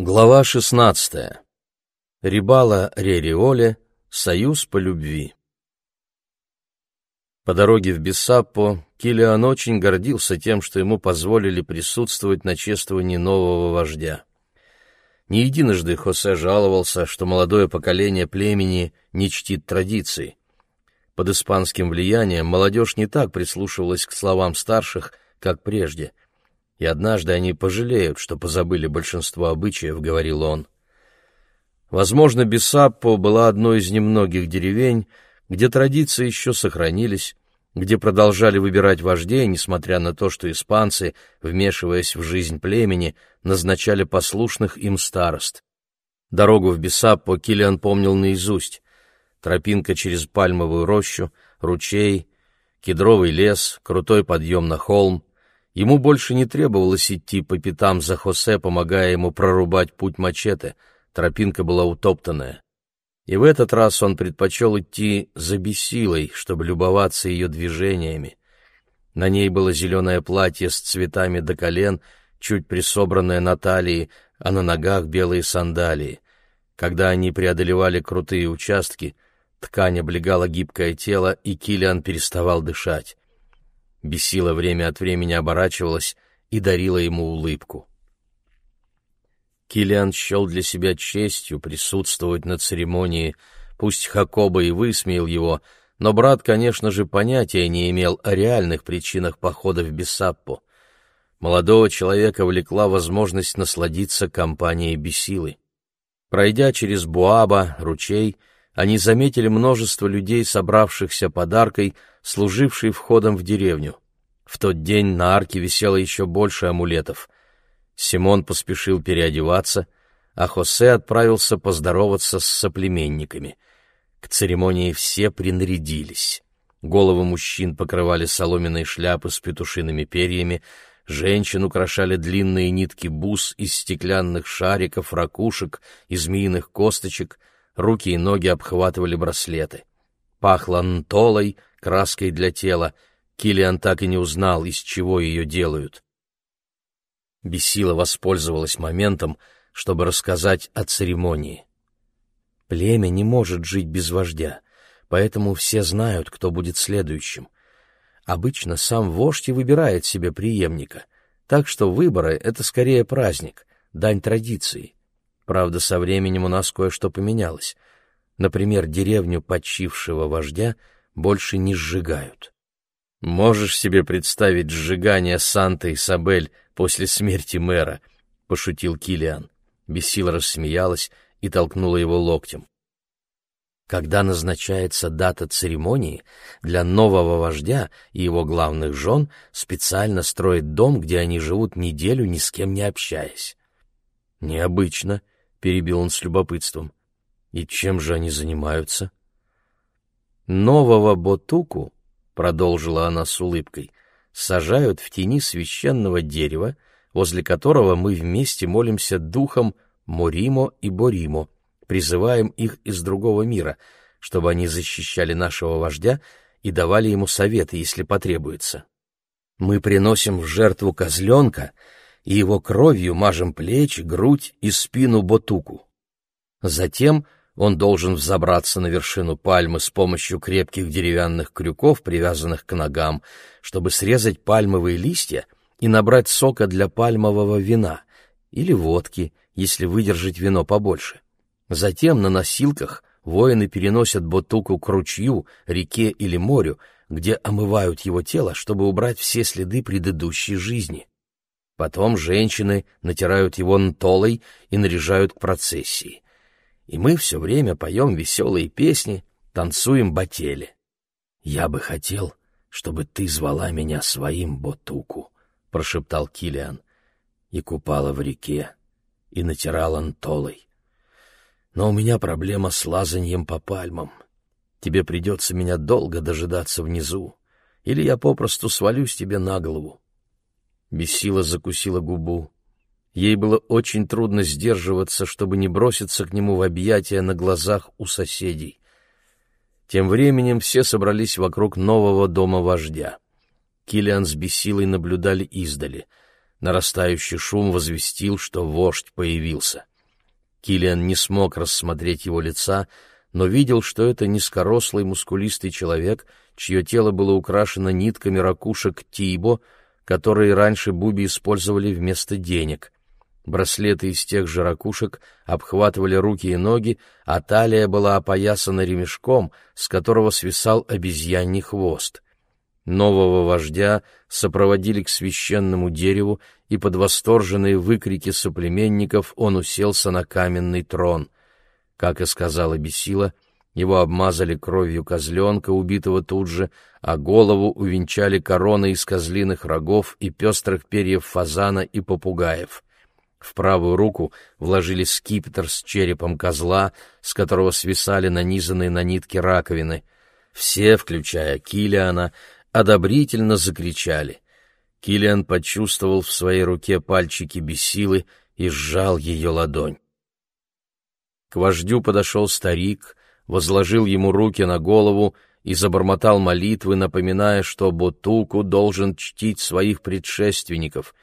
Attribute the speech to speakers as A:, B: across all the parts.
A: Глава 16. Рибала Рериоле. Союз по любви. По дороге в Бессаппо Килиан очень гордился тем, что ему позволили присутствовать на чествовании нового вождя. Не единожды Хосе жаловался, что молодое поколение племени не чтит традиций. Под испанским влиянием молодежь не так прислушивалась к словам старших, как прежде — и однажды они пожалеют, что позабыли большинство обычаев, — говорил он. Возможно, Бесаппо была одной из немногих деревень, где традиции еще сохранились, где продолжали выбирать вождей, несмотря на то, что испанцы, вмешиваясь в жизнь племени, назначали послушных им старост. Дорогу в Бесаппо Килиан помнил наизусть. Тропинка через пальмовую рощу, ручей, кедровый лес, крутой подъем на холм — Ему больше не требовалось идти по пятам за Хосе, помогая ему прорубать путь мачете, тропинка была утоптанная. И в этот раз он предпочел идти за бесилой, чтобы любоваться ее движениями. На ней было зеленое платье с цветами до колен, чуть присобранное на талии, а на ногах белые сандалии. Когда они преодолевали крутые участки, ткань облегала гибкое тело, и Килиан переставал дышать. Бесила время от времени оборачивалась и дарила ему улыбку. Килиан счел для себя честью присутствовать на церемонии, пусть Хакоба и высмеял его, но брат, конечно же, понятия не имел о реальных причинах похода в Бессаппу. Молодого человека влекла возможность насладиться компанией Бесилы. Пройдя через Буаба, ручей, они заметили множество людей, собравшихся подаркой, служившей входом в деревню. В тот день на арке висело еще больше амулетов. Симон поспешил переодеваться, а Хосе отправился поздороваться с соплеменниками. К церемонии все принарядились. Головы мужчин покрывали соломенные шляпы с петушиными перьями, женщин украшали длинные нитки бус из стеклянных шариков, ракушек и змеиных косточек — руки и ноги обхватывали браслеты. Пахло нтолой, краской для тела. Килиан так и не узнал, из чего ее делают. Бесила воспользовалась моментом, чтобы рассказать о церемонии. Племя не может жить без вождя, поэтому все знают, кто будет следующим. Обычно сам вождь и выбирает себе преемника, так что выборы — это скорее праздник, дань традиции. Правда, со временем у нас кое-что поменялось. Например, деревню почившего вождя больше не сжигают. «Можешь себе представить сжигание Санты Сабель после смерти мэра?» — пошутил Килиан. Бесила рассмеялась и толкнула его локтем. Когда назначается дата церемонии, для нового вождя и его главных жен специально строят дом, где они живут неделю, ни с кем не общаясь. Необычно, — перебил он с любопытством. «И чем же они занимаются?» «Нового Ботуку», — продолжила она с улыбкой, — «сажают в тени священного дерева, возле которого мы вместе молимся духам Моримо и Боримо, призываем их из другого мира, чтобы они защищали нашего вождя и давали ему советы, если потребуется. Мы приносим в жертву козленка — и его кровью мажем плечи, грудь и спину Ботуку. Затем он должен взобраться на вершину пальмы с помощью крепких деревянных крюков, привязанных к ногам, чтобы срезать пальмовые листья и набрать сока для пальмового вина или водки, если выдержать вино побольше. Затем на носилках воины переносят Ботуку к ручью, реке или морю, где омывают его тело, чтобы убрать все следы предыдущей жизни. Потом женщины натирают его нтолой и наряжают к процессии. И мы все время поем веселые песни, танцуем батели. «Я бы хотел, чтобы ты звала меня своим Ботуку», — прошептал Килиан, и купала в реке, и натирала нтолой. «Но у меня проблема с лазаньем по пальмам. Тебе придется меня долго дожидаться внизу, или я попросту свалюсь тебе на голову. Бесила закусила губу. Ей было очень трудно сдерживаться, чтобы не броситься к нему в объятия на глазах у соседей. Тем временем все собрались вокруг нового дома вождя. Килиан с Бесилой наблюдали издали. Нарастающий шум возвестил, что вождь появился. Килиан не смог рассмотреть его лица, но видел, что это низкорослый мускулистый человек, чье тело было украшено нитками ракушек тибо, которые раньше Буби использовали вместо денег. Браслеты из тех же ракушек обхватывали руки и ноги, а талия была опоясана ремешком, с которого свисал обезьяний хвост. Нового вождя сопроводили к священному дереву, и под восторженные выкрики соплеменников он уселся на каменный трон. Как и сказала Бесила, его обмазали кровью козленка, убитого тут же, а голову увенчали короной из козлиных рогов и пестрых перьев фазана и попугаев. В правую руку вложили скипетр с черепом козла, с которого свисали нанизанные на нитки раковины. Все, включая Килиана, одобрительно закричали. Килиан почувствовал в своей руке пальчики бесилы и сжал ее ладонь. К вождю подошел старик, возложил ему руки на голову и забормотал молитвы, напоминая, что Ботуку должен чтить своих предшественников.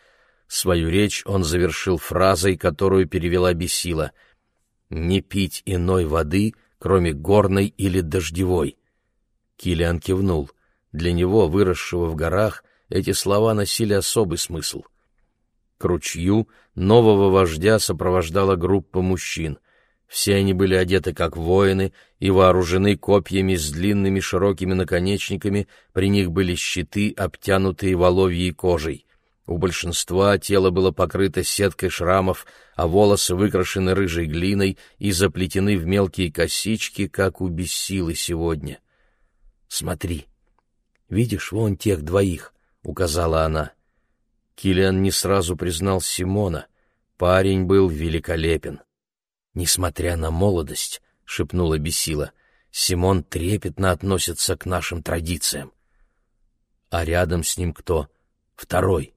A: Свою речь он завершил фразой, которую перевела Бесила: «Не пить иной воды, кроме горной или дождевой». Килиан кивнул. Для него, выросшего в горах, эти слова носили особый смысл. К ручью нового вождя сопровождала группа мужчин. Все они были одеты как воины и вооружены копьями с длинными широкими наконечниками, при них были щиты, обтянутые воловьей кожей. У большинства тело было покрыто сеткой шрамов, а волосы выкрашены рыжей глиной и заплетены в мелкие косички, как у бессилы сегодня. «Смотри», Видишь, вон тех двоих, указала она. Килиан не сразу признал Симона. Парень был великолепен. Несмотря на молодость, шепнула Бесила, Симон трепетно относится к нашим традициям. А рядом с ним кто? Второй.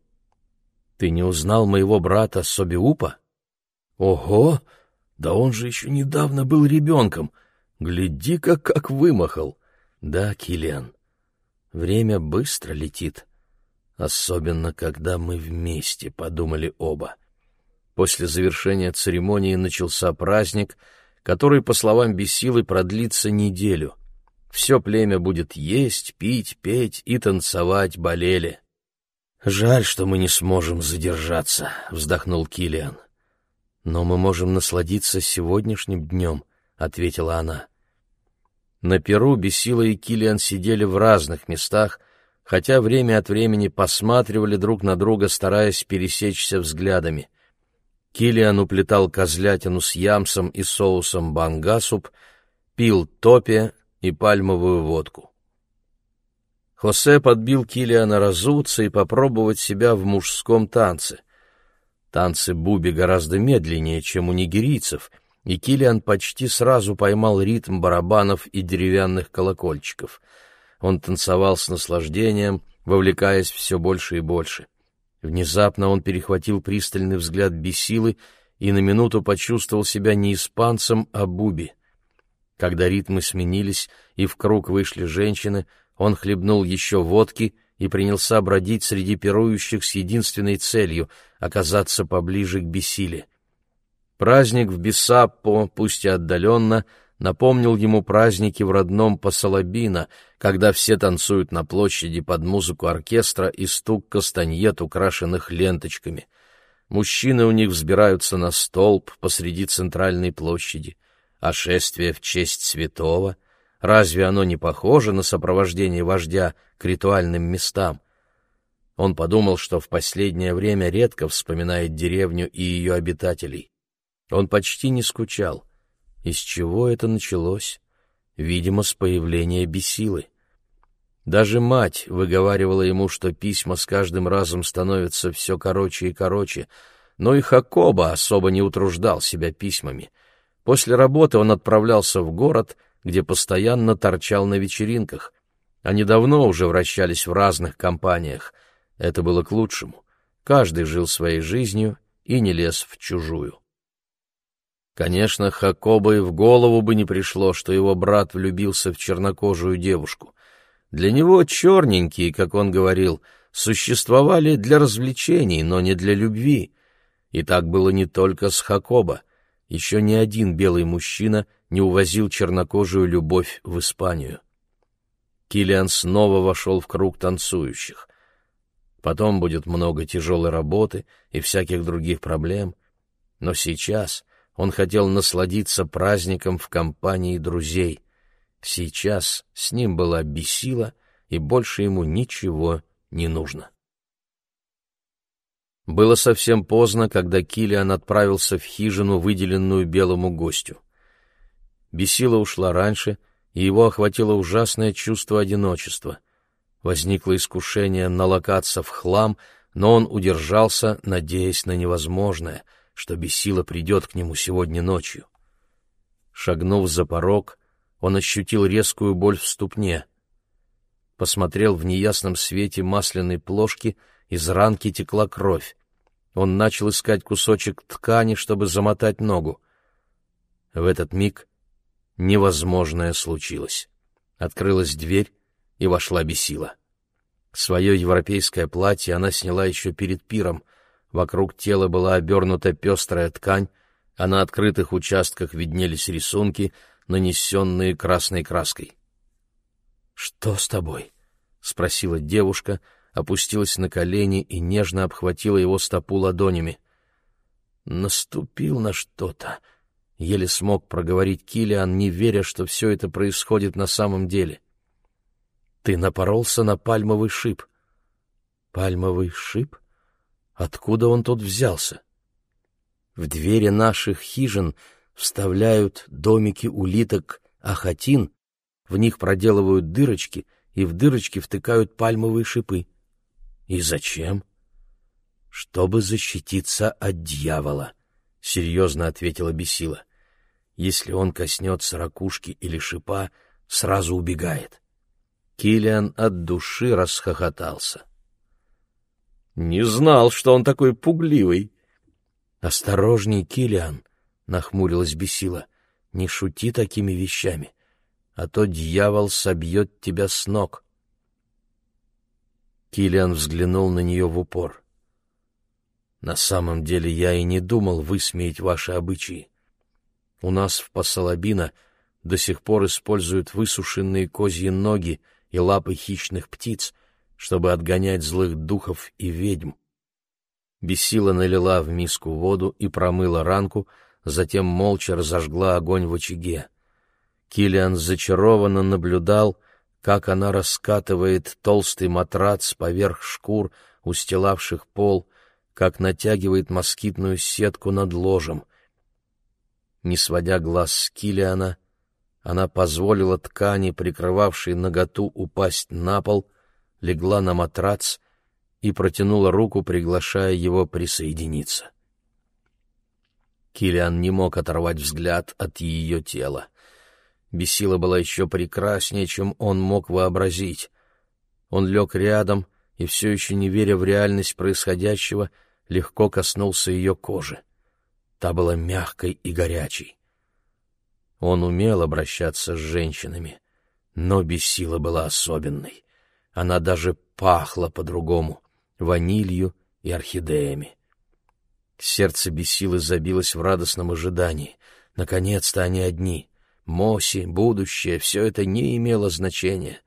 A: Ты не узнал моего брата Собиупа? Ого! Да он же еще недавно был ребенком. Гляди-ка, как вымахал. Да, Килиан, Время быстро летит, особенно когда мы вместе, подумали оба. После завершения церемонии начался праздник, который, по словам Бесилы, продлится неделю. Все племя будет есть, пить, петь и танцевать болели. «Жаль, что мы не сможем задержаться», — вздохнул Килиан. «Но мы можем насладиться сегодняшним днем», — ответила она. На Перу Бесила и Килиан сидели в разных местах, хотя время от времени посматривали друг на друга, стараясь пересечься взглядами. Килиан уплетал козлятину с ямсом и соусом бангасуп, пил топе и пальмовую водку. Хосе подбил Килиана разуться и попробовать себя в мужском танце. Танцы буби гораздо медленнее, чем у нигерийцев — и Килиан почти сразу поймал ритм барабанов и деревянных колокольчиков. Он танцевал с наслаждением, вовлекаясь все больше и больше. Внезапно он перехватил пристальный взгляд Бесилы и на минуту почувствовал себя не испанцем, а Буби. Когда ритмы сменились и в круг вышли женщины, он хлебнул еще водки и принялся бродить среди пирующих с единственной целью — оказаться поближе к Бесиле. Праздник в Бисаппо, пусть и отдаленно, напомнил ему праздники в родном Пасалабино, когда все танцуют на площади под музыку оркестра и стук кастаньет, украшенных ленточками. Мужчины у них взбираются на столб посреди центральной площади. А шествие в честь святого? Разве оно не похоже на сопровождение вождя к ритуальным местам? Он подумал, что в последнее время редко вспоминает деревню и ее обитателей. Он почти не скучал. Из чего это началось? Видимо, с появления бесилы. Даже мать выговаривала ему, что письма с каждым разом становятся все короче и короче, но и Хакоба особо не утруждал себя письмами. После работы он отправлялся в город, где постоянно торчал на вечеринках. Они давно уже вращались в разных компаниях. Это было к лучшему. Каждый жил своей жизнью и не лез в чужую. Конечно, Хакоба и в голову бы не пришло, что его брат влюбился в чернокожую девушку. Для него черненькие, как он говорил, существовали для развлечений, но не для любви. И так было не только с Хакоба. Еще ни один белый мужчина не увозил чернокожую любовь в Испанию. Килиан снова вошел в круг танцующих. Потом будет много тяжелой работы и всяких других проблем. Но сейчас он хотел насладиться праздником в компании друзей. Сейчас с ним была бесила, и больше ему ничего не нужно. Было совсем поздно, когда Килиан отправился в хижину, выделенную белому гостю. Бесила ушла раньше, и его охватило ужасное чувство одиночества. Возникло искушение налокаться в хлам, но он удержался, надеясь на невозможное, что бесила придет к нему сегодня ночью. Шагнув за порог, он ощутил резкую боль в ступне. Посмотрел в неясном свете масляной плошки, из ранки текла кровь. Он начал искать кусочек ткани, чтобы замотать ногу. В этот миг невозможное случилось. Открылась дверь, и вошла Бесила. Свое европейское платье она сняла еще перед пиром. Вокруг тела была обернута пестрая ткань, а на открытых участках виднелись рисунки, нанесенные красной краской. «Что с тобой?» — спросила девушка, опустилась на колени и нежно обхватила его стопу ладонями. «Наступил на что-то», — еле смог проговорить Килиан, не веря, что все это происходит на самом деле. «Ты напоролся на пальмовый шип». «Пальмовый шип? Откуда он тут взялся?» «В двери наших хижин вставляют домики улиток ахатин, в них проделывают дырочки и в дырочки втыкают пальмовые шипы. И зачем? Чтобы защититься от дьявола, — серьезно ответила Бесила. Если он коснется ракушки или шипа, сразу убегает. Килиан от души расхохотался. «Не знал, что он такой пугливый». «Осторожней, Килиан, нахмурилась Бесила. Не шути такими вещами, а то дьявол собьет тебя с ног. Килиан взглянул на нее в упор. На самом деле я и не думал высмеять ваши обычаи. У нас в Пасалабино до сих пор используют высушенные козьи ноги и лапы хищных птиц, чтобы отгонять злых духов и ведьм. Бесила налила в миску воду и промыла ранку, затем молча разожгла огонь в очаге. Килиан зачарованно наблюдал, как она раскатывает толстый матрац поверх шкур, устилавших пол, как натягивает москитную сетку над ложем. Не сводя глаз с Килиана, она позволила ткани, прикрывавшей наготу, упасть на пол, легла на матрац и протянула руку, приглашая его присоединиться. Килиан не мог оторвать взгляд от ее тела. Бесила была еще прекраснее, чем он мог вообразить. Он лег рядом и, все еще не веря в реальность происходящего, легко коснулся ее кожи. Та была мягкой и горячей. Он умел обращаться с женщинами, но бесила была особенной. Она даже пахла по-другому — ванилью и орхидеями. Сердце бесило забилось в радостном ожидании. Наконец-то они одни. Моси, будущее — все это не имело значения.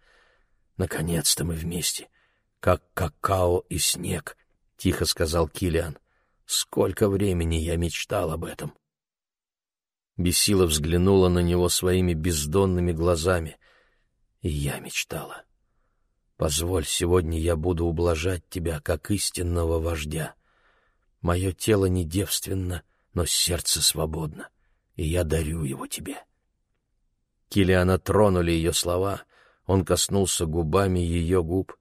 A: Наконец-то мы вместе. Как какао и снег, — тихо сказал Килиан. Сколько времени я мечтал об этом. Бесила взглянула на него своими бездонными глазами. И я мечтала. Позволь, сегодня я буду ублажать тебя, как истинного вождя. Мое тело не девственно, но сердце свободно, и я дарю его тебе. Килиана тронули ее слова, он коснулся губами ее губ.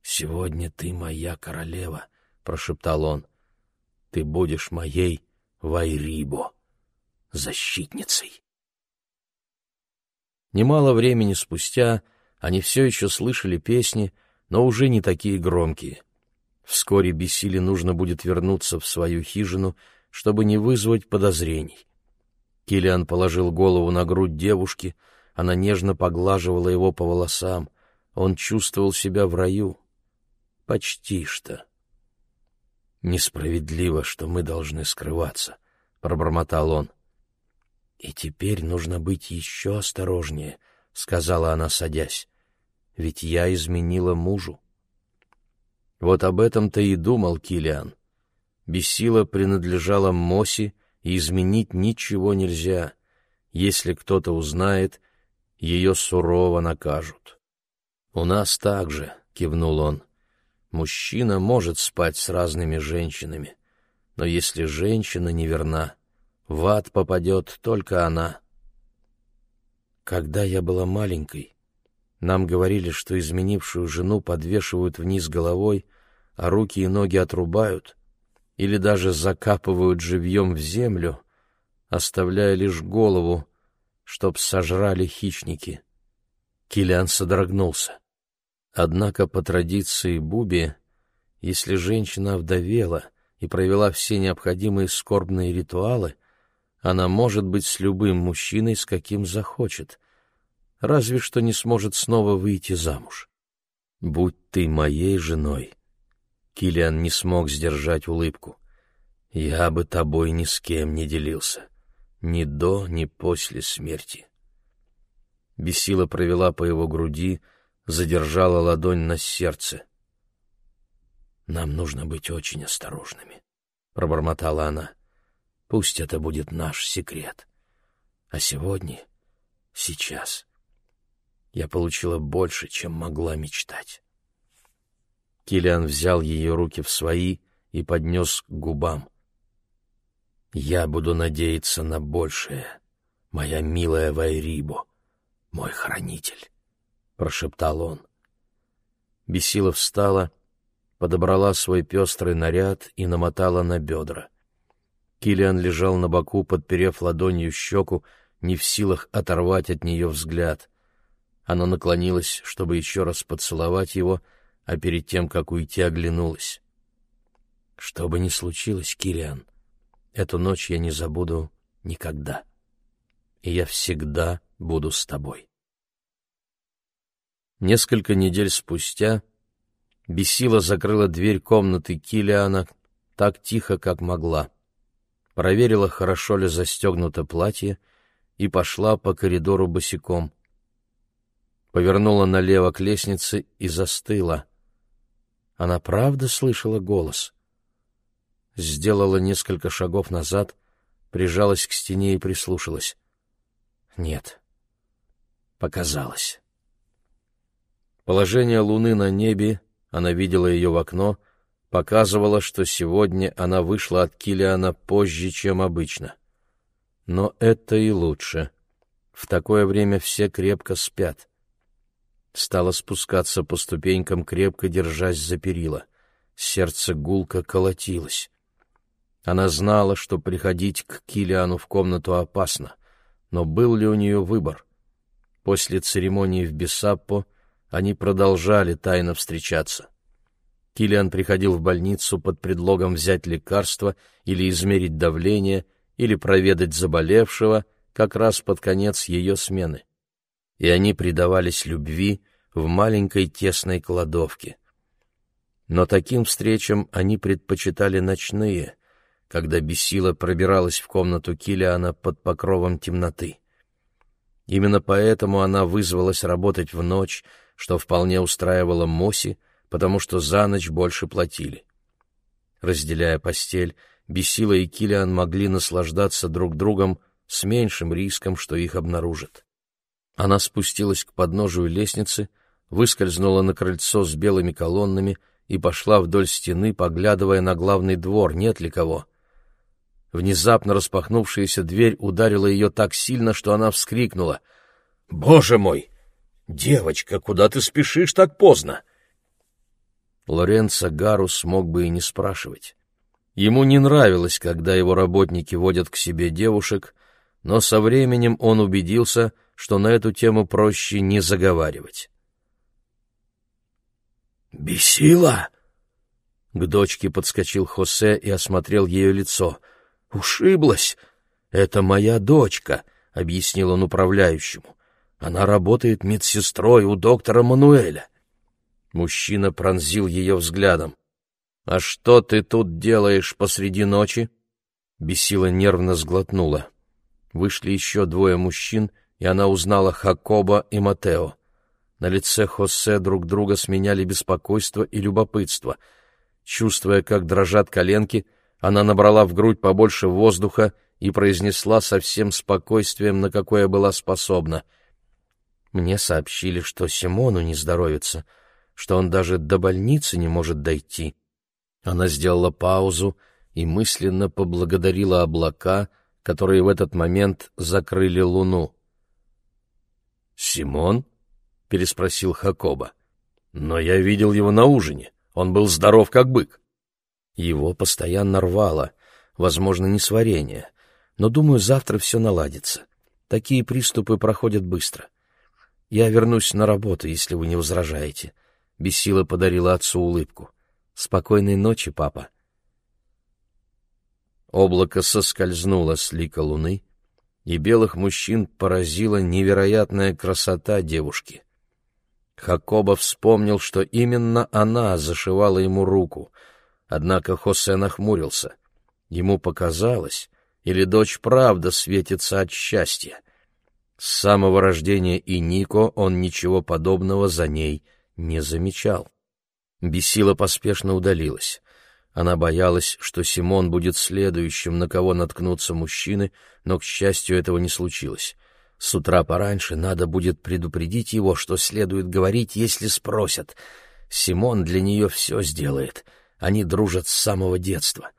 A: «Сегодня ты моя королева», — прошептал он. «Ты будешь моей Вайрибо, защитницей». Немало времени спустя они все еще слышали песни, но уже не такие громкие. Вскоре Бесиле нужно будет вернуться в свою хижину, чтобы не вызвать подозрений. Килиан положил голову на грудь девушки, она нежно поглаживала его по волосам. Он чувствовал себя в раю. Почти что. Несправедливо, что мы должны скрываться, пробормотал он. И теперь нужно быть еще осторожнее, сказала она, садясь. Ведь я изменила мужу. Вот об этом-то и думал Килиан. Бессила принадлежала Моси, и изменить ничего нельзя. Если кто-то узнает, ее сурово накажут. «У нас так же», — кивнул он. «Мужчина может спать с разными женщинами, но если женщина неверна, в ад попадет только она». Когда я была маленькой, нам говорили, что изменившую жену подвешивают вниз головой, а руки и ноги отрубают, или даже закапывают живьем в землю, оставляя лишь голову, чтоб сожрали хищники. Килиан содрогнулся. Однако по традиции Буби, если женщина овдовела и провела все необходимые скорбные ритуалы, она может быть с любым мужчиной, с каким захочет, разве что не сможет снова выйти замуж. «Будь ты моей женой», Килиан не смог сдержать улыбку. Я бы тобой ни с кем не делился, ни до, ни после смерти. Бесила провела по его груди, задержала ладонь на сердце. Нам нужно быть очень осторожными, пробормотала она. Пусть это будет наш секрет. А сегодня, сейчас, я получила больше, чем могла мечтать. Килиан взял ее руки в свои и поднес к губам. «Я буду надеяться на большее, моя милая Вайрибо, мой хранитель», — прошептал он. Бесила встала, подобрала свой пестрый наряд и намотала на бедра. Килиан лежал на боку, подперев ладонью щеку, не в силах оторвать от нее взгляд. Она наклонилась, чтобы еще раз поцеловать его — а перед тем, как уйти, оглянулась. Что бы ни случилось, Кириан, эту ночь я не забуду никогда. И я всегда буду с тобой. Несколько недель спустя Бесила закрыла дверь комнаты Килиана так тихо, как могла. Проверила, хорошо ли застегнуто платье, и пошла по коридору босиком. Повернула налево к лестнице и застыла — она правда слышала голос? Сделала несколько шагов назад, прижалась к стене и прислушалась. Нет. Показалось. Положение луны на небе, она видела ее в окно, показывало, что сегодня она вышла от Килиана позже, чем обычно. Но это и лучше. В такое время все крепко спят стала спускаться по ступенькам, крепко держась за перила. Сердце гулко колотилось. Она знала, что приходить к Килиану в комнату опасно, но был ли у нее выбор? После церемонии в Бесаппо они продолжали тайно встречаться. Килиан приходил в больницу под предлогом взять лекарство или измерить давление, или проведать заболевшего, как раз под конец ее смены и они предавались любви в маленькой тесной кладовке. Но таким встречам они предпочитали ночные, когда Бесила пробиралась в комнату Килиана под покровом темноты. Именно поэтому она вызвалась работать в ночь, что вполне устраивало Моси, потому что за ночь больше платили. Разделяя постель, Бесила и Килиан могли наслаждаться друг другом с меньшим риском, что их обнаружат. Она спустилась к подножию лестницы, выскользнула на крыльцо с белыми колоннами и пошла вдоль стены, поглядывая на главный двор, нет ли кого. Внезапно распахнувшаяся дверь ударила ее так сильно, что она вскрикнула. «Боже мой! Девочка, куда ты спешишь так поздно?» Лоренцо Гарус мог бы и не спрашивать. Ему не нравилось, когда его работники водят к себе девушек, но со временем он убедился — что на эту тему проще не заговаривать. «Бесила!» К дочке подскочил Хосе и осмотрел ее лицо. «Ушиблась! Это моя дочка», — объяснил он управляющему. «Она работает медсестрой у доктора Мануэля». Мужчина пронзил ее взглядом. «А что ты тут делаешь посреди ночи?» Бесила нервно сглотнула. Вышли еще двое мужчин, и она узнала Хакоба и Матео. На лице Хосе друг друга сменяли беспокойство и любопытство. Чувствуя, как дрожат коленки, она набрала в грудь побольше воздуха и произнесла со всем спокойствием, на какое была способна. «Мне сообщили, что Симону не здоровится, что он даже до больницы не может дойти». Она сделала паузу и мысленно поблагодарила облака, которые в этот момент закрыли луну. «Симон?» — переспросил Хакоба. «Но я видел его на ужине. Он был здоров, как бык». Его постоянно рвало, возможно, несварение, но, думаю, завтра все наладится. Такие приступы проходят быстро. Я вернусь на работу, если вы не возражаете. Бесила подарила отцу улыбку. Спокойной ночи, папа. Облако соскользнуло с лика луны, и белых мужчин поразила невероятная красота девушки. Хакоба вспомнил, что именно она зашивала ему руку, однако Хосе нахмурился. Ему показалось, или дочь правда светится от счастья. С самого рождения и Нико он ничего подобного за ней не замечал. Бесила поспешно удалилась. Она боялась, что Симон будет следующим, на кого наткнутся мужчины, но, к счастью, этого не случилось. С утра пораньше надо будет предупредить его, что следует говорить, если спросят. Симон для нее все сделает. Они дружат с самого детства.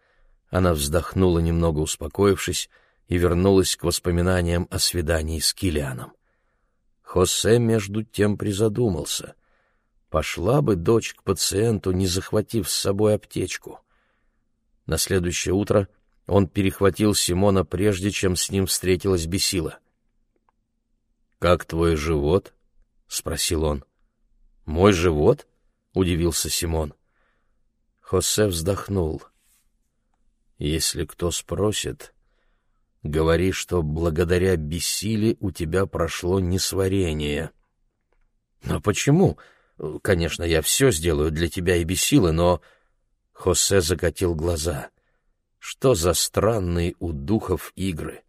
A: Она вздохнула, немного успокоившись, и вернулась к воспоминаниям о свидании с Килианом. Хосе, между тем, призадумался. Пошла бы дочь к пациенту, не захватив с собой аптечку. На следующее утро он перехватил Симона, прежде чем с ним встретилась Бесила. «Как твой живот?» — спросил он. «Мой живот?» — удивился Симон. Хосе вздохнул. «Если кто спросит, говори, что благодаря бессиле у тебя прошло несварение». «Но почему? Конечно, я все сделаю для тебя и бессилы, но...» Хосе закатил глаза. «Что за странные у духов игры?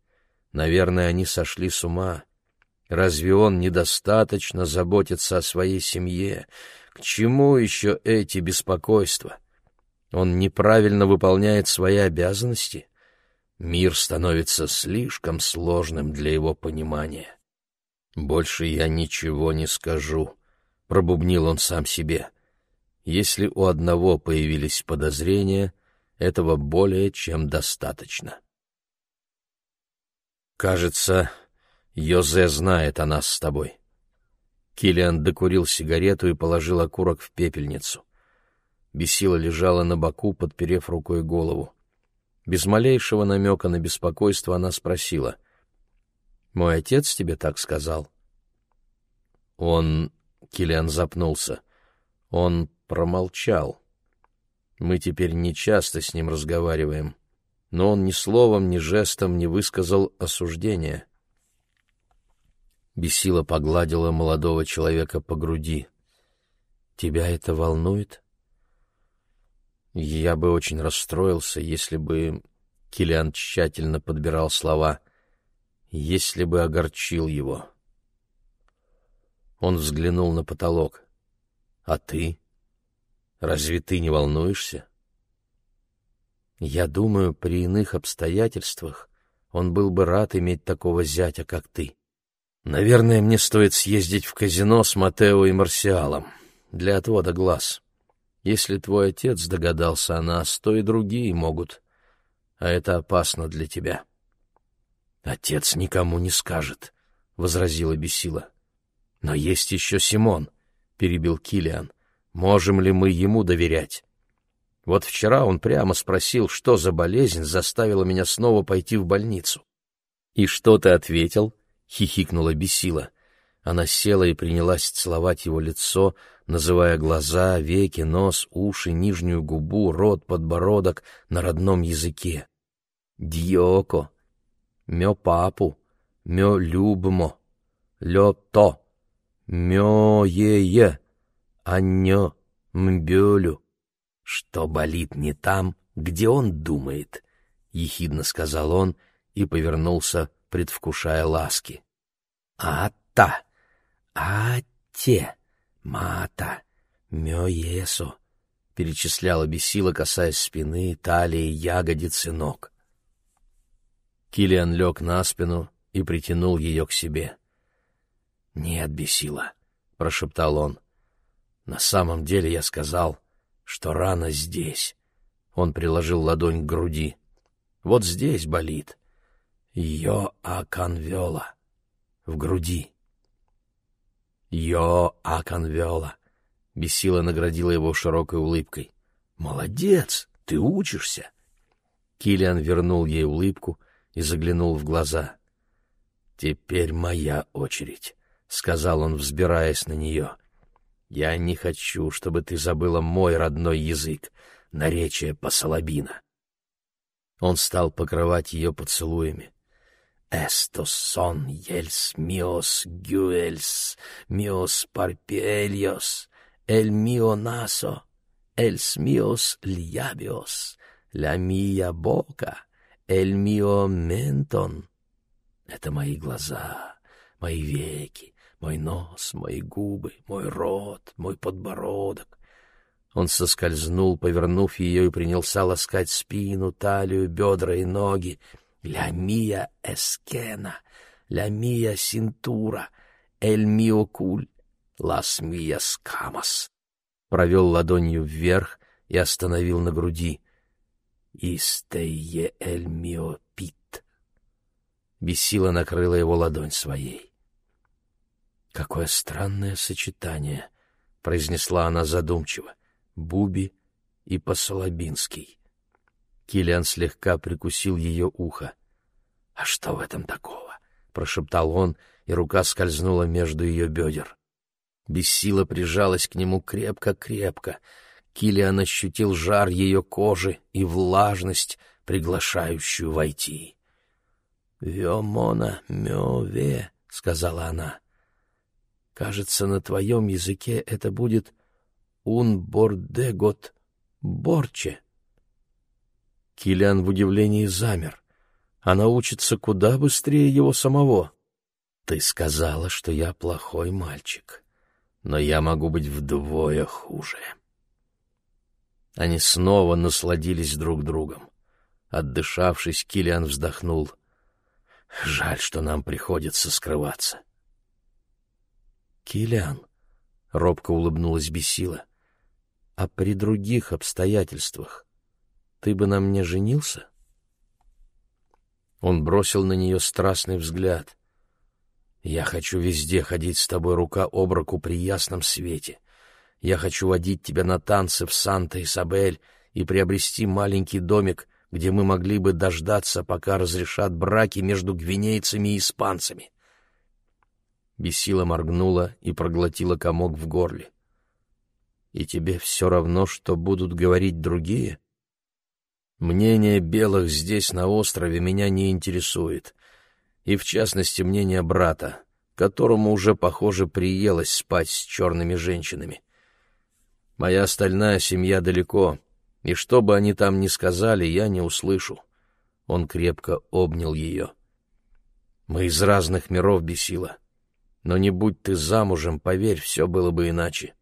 A: Наверное, они сошли с ума». Разве он недостаточно заботится о своей семье? К чему еще эти беспокойства? Он неправильно выполняет свои обязанности? Мир становится слишком сложным для его понимания. «Больше я ничего не скажу», — пробубнил он сам себе. «Если у одного появились подозрения, этого более чем достаточно». Кажется, Йозе знает о нас с тобой. Килиан докурил сигарету и положил окурок в пепельницу. Бесила лежала на боку, подперев рукой голову. Без малейшего намека на беспокойство она спросила. «Мой отец тебе так сказал?» Он... Килиан запнулся. Он промолчал. Мы теперь не часто с ним разговариваем, но он ни словом, ни жестом не высказал осуждения. Бесила погладила молодого человека по груди. «Тебя это волнует?» «Я бы очень расстроился, если бы...» Килиан тщательно подбирал слова. «Если бы огорчил его». Он взглянул на потолок. «А ты? Разве ты не волнуешься?» «Я думаю, при иных обстоятельствах он был бы рад иметь такого зятя, как ты». Наверное, мне стоит съездить в казино с Матео и Марсиалом для отвода глаз. Если твой отец догадался о нас, то и другие могут. А это опасно для тебя. Отец никому не скажет, — возразила Бесила. Но есть еще Симон, — перебил Килиан. Можем ли мы ему доверять? Вот вчера он прямо спросил, что за болезнь заставила меня снова пойти в больницу. И что ты ответил? — хихикнула Бесила. Она села и принялась целовать его лицо, называя глаза, веки, нос, уши, нижнюю губу, рот, подбородок на родном языке. «Дьоко», «мё папу», «мё любмо», «лё то», «мё е-е», «аньё», Мбюлю, что болит не там, где он думает, — ехидно сказал он и повернулся, предвкушая ласки. А-та, а-те, мата, мё-есо, — перечисляла бесила, касаясь спины, талии, ягодиц и ног. Килиан лег на спину и притянул ее к себе. «Нет, бесила», — прошептал он. «На самом деле я сказал, что рана здесь». Он приложил ладонь к груди. «Вот здесь болит. Йо аканвела. В груди». «Йо аканвела». Бесила наградила его широкой улыбкой. «Молодец, ты учишься». Килиан вернул ей улыбку и заглянул в глаза. «Теперь моя очередь», — сказал он, взбираясь на нее. «Я не хочу, чтобы ты забыла мой родной язык, наречие Пасалабина». Он стал покрывать ее поцелуями. «Эстос сон ельс миос гюэльс, миос парпельос, эль мио насо, эльс миос льябиос, ля мия бока, эль мио ментон». Это мои глаза, мои веки, мой нос, мои губы, мой рот, мой подбородок. Он соскользнул, повернув ее, и принялся ласкать спину, талию, бедра и ноги. «Ля мия эскена, ля мия синтура, эль мио куль, лас мия скамас». Провел ладонью вверх и остановил на груди. «Истее эль мио пит». Бесила накрыла его ладонь своей. «Какое странное сочетание», — произнесла она задумчиво. «Буби и Посолобинский». Киллиан слегка прикусил ее ухо. «А что в этом такого?» — прошептал он, и рука скользнула между ее бедер. Бессила прижалась к нему крепко-крепко. Киллиан ощутил жар ее кожи и влажность, приглашающую войти. «Вёмона мёве», — сказала она. Кажется, на твоем языке это будет «ун бордегот борче». Килиан в удивлении замер. Она учится куда быстрее его самого. Ты сказала, что я плохой мальчик, но я могу быть вдвое хуже. Они снова насладились друг другом. Отдышавшись, Килиан вздохнул. Жаль, что нам приходится скрываться. Килиан, робко улыбнулась Бесила, а при других обстоятельствах ты бы на мне женился? Он бросил на нее страстный взгляд. Я хочу везде ходить с тобой рука об руку при ясном свете. Я хочу водить тебя на танцы в Санта-Исабель и приобрести маленький домик, где мы могли бы дождаться, пока разрешат браки между гвинейцами и испанцами. Бесила моргнула и проглотила комок в горле. «И тебе все равно, что будут говорить другие?» «Мнение белых здесь, на острове, меня не интересует, и, в частности, мнение брата, которому уже, похоже, приелось спать с черными женщинами. Моя остальная семья далеко, и что бы они там ни сказали, я не услышу». Он крепко обнял ее. «Мы из разных миров, бесила». Но не будь ты замужем, поверь, все было бы иначе.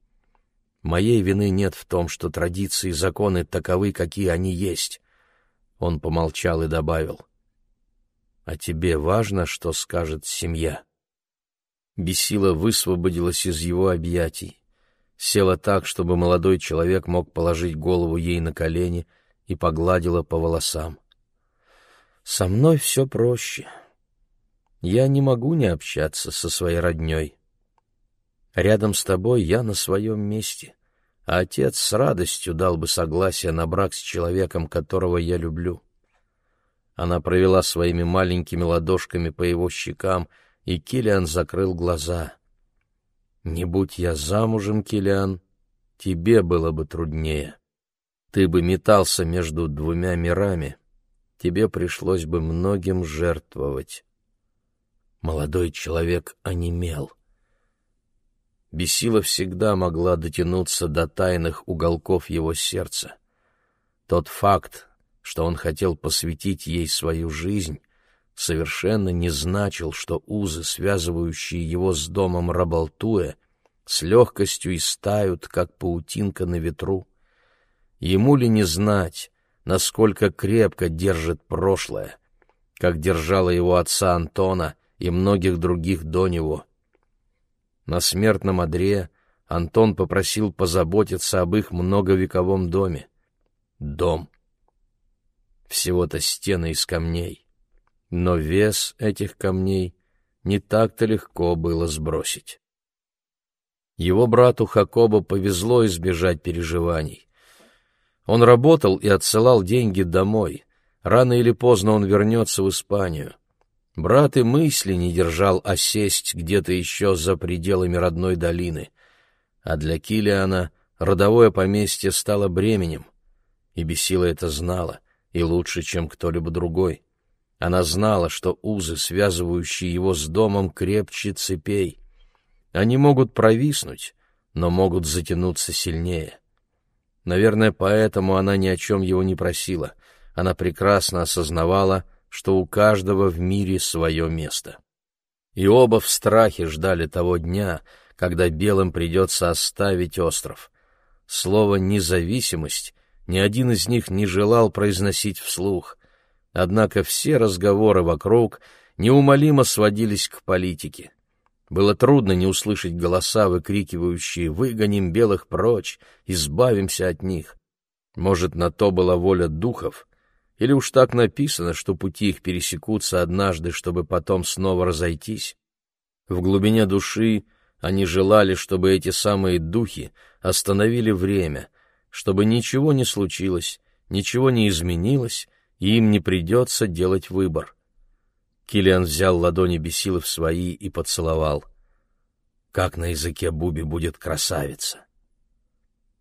A: Моей вины нет в том, что традиции и законы таковы, какие они есть. Он помолчал и добавил. А тебе важно, что скажет семья? Бесила высвободилась из его объятий, села так, чтобы молодой человек мог положить голову ей на колени и погладила по волосам. «Со мной все проще я не могу не общаться со своей родней. Рядом с тобой я на своем месте, а отец с радостью дал бы согласие на брак с человеком, которого я люблю. Она провела своими маленькими ладошками по его щекам, и Килиан закрыл глаза. «Не будь я замужем, Килиан, тебе было бы труднее. Ты бы метался между двумя мирами, тебе пришлось бы многим жертвовать». Молодой человек онемел. Бесила всегда могла дотянуться до тайных уголков его сердца. Тот факт, что он хотел посвятить ей свою жизнь, совершенно не значил, что узы, связывающие его с домом Рабалтуя, с легкостью истают, как паутинка на ветру. Ему ли не знать, насколько крепко держит прошлое, как держало его отца Антона и многих других до него. На смертном одре Антон попросил позаботиться об их многовековом доме. Дом. Всего-то стены из камней. Но вес этих камней не так-то легко было сбросить. Его брату Хакобу повезло избежать переживаний. Он работал и отсылал деньги домой. Рано или поздно он вернется в Испанию. Брат и мысли не держал осесть где-то еще за пределами родной долины. А для Килиана родовое поместье стало бременем. И Бесила это знала, и лучше, чем кто-либо другой. Она знала, что узы, связывающие его с домом, крепче цепей. Они могут провиснуть, но могут затянуться сильнее. Наверное, поэтому она ни о чем его не просила. Она прекрасно осознавала, что у каждого в мире свое место. И оба в страхе ждали того дня, когда белым придется оставить остров. Слово «независимость» ни один из них не желал произносить вслух. Однако все разговоры вокруг неумолимо сводились к политике. Было трудно не услышать голоса, выкрикивающие «Выгоним белых прочь! Избавимся от них!» Может, на то была воля духов, или уж так написано, что пути их пересекутся однажды, чтобы потом снова разойтись? В глубине души они желали, чтобы эти самые духи остановили время, чтобы ничего не случилось, ничего не изменилось, и им не придется делать выбор. Килиан взял ладони Бесилы в свои и поцеловал. Как на языке Буби будет красавица!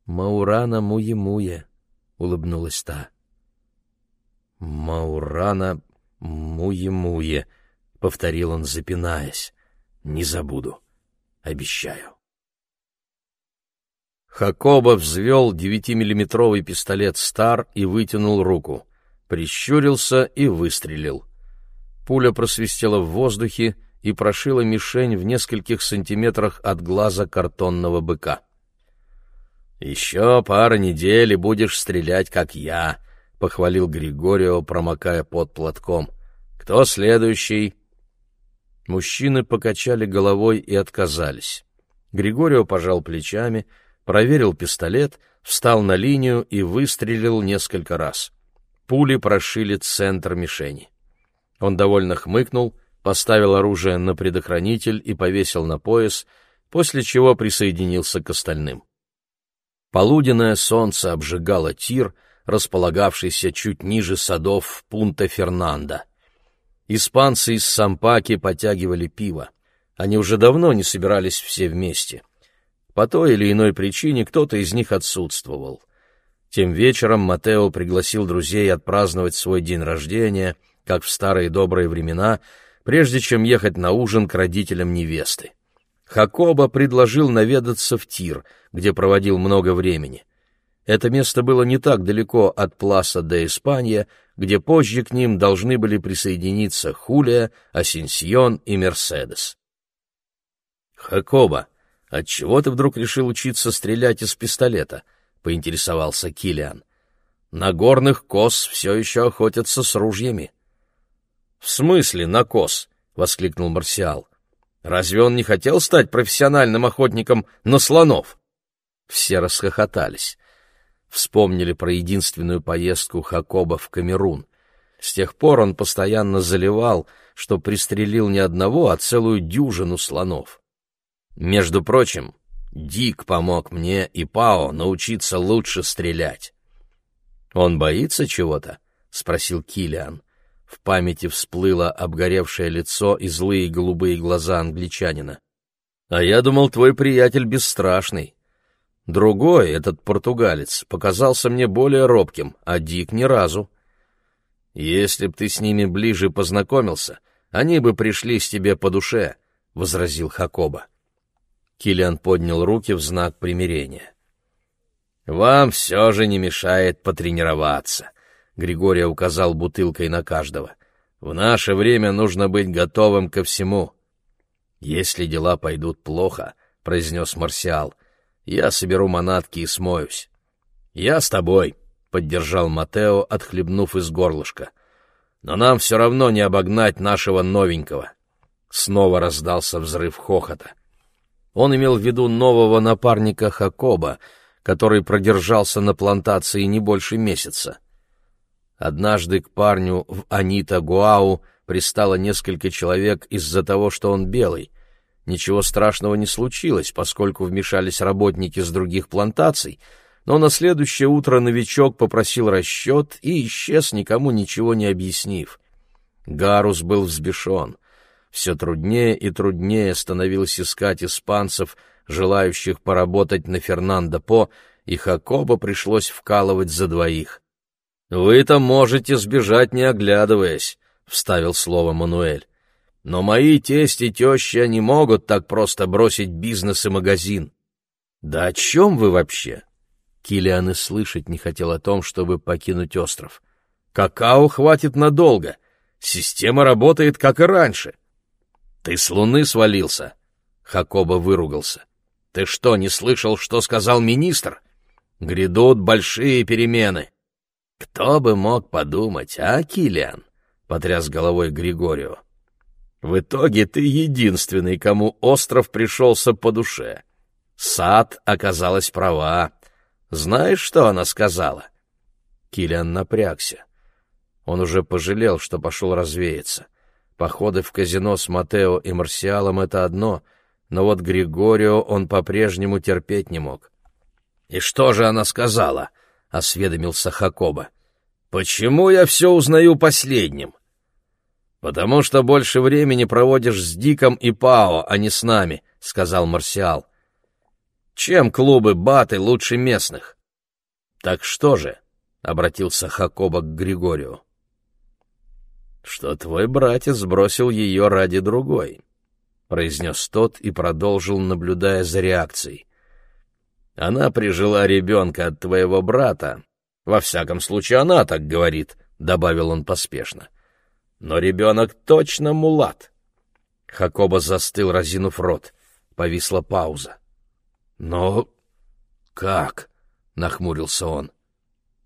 A: «Маурана Муе-Муе», — улыбнулась та. «Маурана Муе-Муе», — повторил он, запинаясь. «Не забуду, обещаю». Хакоба взвел девятимиллиметровый пистолет «Стар» и вытянул руку, прищурился и выстрелил. Пуля просвистела в воздухе и прошила мишень в нескольких сантиметрах от глаза картонного быка. «Еще пара недель и будешь стрелять, как я», — похвалил Григорио, промокая под платком. «Кто следующий?» Мужчины покачали головой и отказались. Григорио пожал плечами, проверил пистолет, встал на линию и выстрелил несколько раз. Пули прошили центр мишени. Он довольно хмыкнул, поставил оружие на предохранитель и повесил на пояс, после чего присоединился к остальным. Полуденное солнце обжигало тир, располагавшийся чуть ниже садов Пунта-Фернандо. Испанцы из Сампаки потягивали пиво. Они уже давно не собирались все вместе. По той или иной причине кто-то из них отсутствовал. Тем вечером Матео пригласил друзей отпраздновать свой день рождения — как в старые добрые времена, прежде чем ехать на ужин к родителям невесты. Хакоба предложил наведаться в Тир, где проводил много времени. Это место было не так далеко от Пласа де Испания, где позже к ним должны были присоединиться Хулия, Асенсион и Мерседес. «Хакоба, отчего ты вдруг решил учиться стрелять из пистолета?» — поинтересовался Килиан. «На горных кос все еще охотятся с ружьями». «В смысле на кос?» — воскликнул Марсиал. «Разве он не хотел стать профессиональным охотником на слонов?» Все расхохотались. Вспомнили про единственную поездку Хакоба в Камерун. С тех пор он постоянно заливал, что пристрелил не одного, а целую дюжину слонов. Между прочим, Дик помог мне и Пао научиться лучше стрелять. «Он боится чего-то?» — спросил Килиан. В памяти всплыло обгоревшее лицо и злые голубые глаза англичанина. «А я думал, твой приятель бесстрашный. Другой, этот португалец, показался мне более робким, а Дик ни разу. Если б ты с ними ближе познакомился, они бы пришли с тебе по душе», — возразил Хакоба. Киллиан поднял руки в знак примирения. «Вам все же не мешает потренироваться», — Григорий указал бутылкой на каждого. «В наше время нужно быть готовым ко всему». «Если дела пойдут плохо», — произнес Марсиал, — «я соберу манатки и смоюсь». «Я с тобой», — поддержал Матео, отхлебнув из горлышка. «Но нам все равно не обогнать нашего новенького». Снова раздался взрыв хохота. Он имел в виду нового напарника Хакоба, который продержался на плантации не больше месяца. Однажды к парню в Анита Гуау пристало несколько человек из-за того, что он белый. Ничего страшного не случилось, поскольку вмешались работники с других плантаций, но на следующее утро новичок попросил расчет и исчез, никому ничего не объяснив. Гарус был взбешен. Все труднее и труднее становилось искать испанцев, желающих поработать на Фернандо По, и Хакоба пришлось вкалывать за двоих. «Вы-то можете сбежать, не оглядываясь», — вставил слово Мануэль. «Но мои тесть и теща не могут так просто бросить бизнес и магазин». «Да о чем вы вообще?» Килиан и слышать не хотел о том, чтобы покинуть остров. «Какао хватит надолго. Система работает, как и раньше». «Ты с луны свалился?» Хакоба выругался. «Ты что, не слышал, что сказал министр? Грядут большие перемены». «Кто бы мог подумать, а, Килиан?» — потряс головой Григорию. «В итоге ты единственный, кому остров пришелся по душе. Сад оказалась права. Знаешь, что она сказала?» Килиан напрягся. Он уже пожалел, что пошел развеяться. Походы в казино с Матео и Марсиалом — это одно, но вот Григорио он по-прежнему терпеть не мог. «И что же она сказала?» — осведомился Хакоба. «Почему я все узнаю последним?» «Потому что больше времени проводишь с Диком и Пао, а не с нами», — сказал Марсиал. «Чем клубы Баты лучше местных?» «Так что же?» — обратился Хакоба к Григорию что твой братец бросил ее ради другой», — произнес тот и продолжил, наблюдая за реакцией. «Она прижила ребенка от твоего брата. Во всяком случае, она так говорит», — добавил он поспешно. «Но ребенок точно мулат». Хакоба застыл, разинув рот. Повисла пауза. «Но как?» — нахмурился он.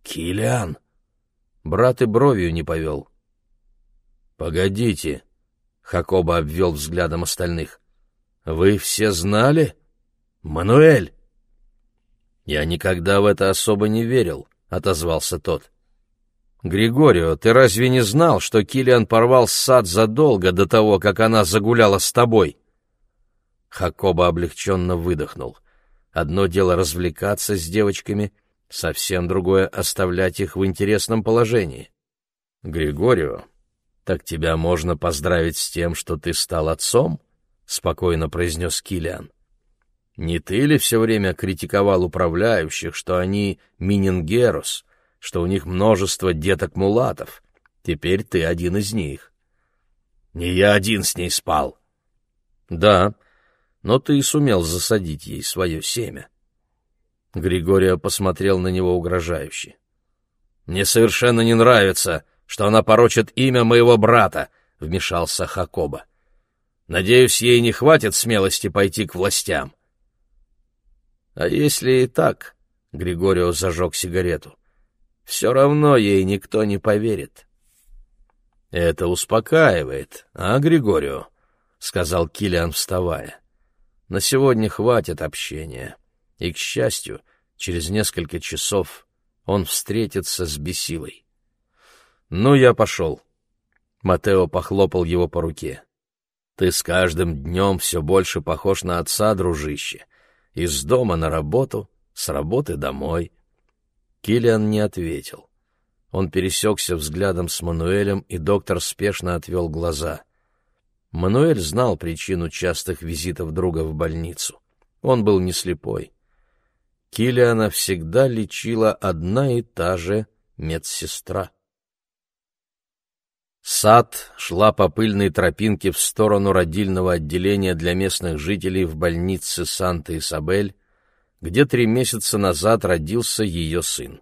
A: «Киллиан?» Брат и бровью не повел. «Погодите», — Хакоба обвел взглядом остальных. «Вы все знали? Мануэль!» «Я никогда в это особо не верил», — отозвался тот. «Григорио, ты разве не знал, что Килиан порвал сад задолго до того, как она загуляла с тобой?» Хакоба облегченно выдохнул. Одно дело развлекаться с девочками, совсем другое — оставлять их в интересном положении. «Григорио, «Так тебя можно поздравить с тем, что ты стал отцом?» — спокойно произнес Килиан. «Не ты ли все время критиковал управляющих, что они минингерус, что у них множество деток-мулатов? Теперь ты один из них». «Не я один с ней спал». «Да, но ты и сумел засадить ей свое семя». Григория посмотрел на него угрожающе. «Мне совершенно не нравится, что она порочит имя моего брата», — вмешался Хакоба. «Надеюсь, ей не хватит смелости пойти к властям». «А если и так?» — Григорио зажег сигарету. «Все равно ей никто не поверит». «Это успокаивает, а, Григорио?» — сказал Килиан, вставая. «На сегодня хватит общения. И, к счастью, через несколько часов он встретится с Бесилой». «Ну, я пошел». Матео похлопал его по руке. «Ты с каждым днем все больше похож на отца, дружище. Из дома на работу, с работы домой». Киллиан не ответил. Он пересекся взглядом с Мануэлем, и доктор спешно отвел глаза. Мануэль знал причину частых визитов друга в больницу. Он был не слепой. Киллиана всегда лечила одна и та же медсестра. Сад шла по пыльной тропинке в сторону родильного отделения для местных жителей в больнице Санта-Исабель, где три месяца назад родился ее сын.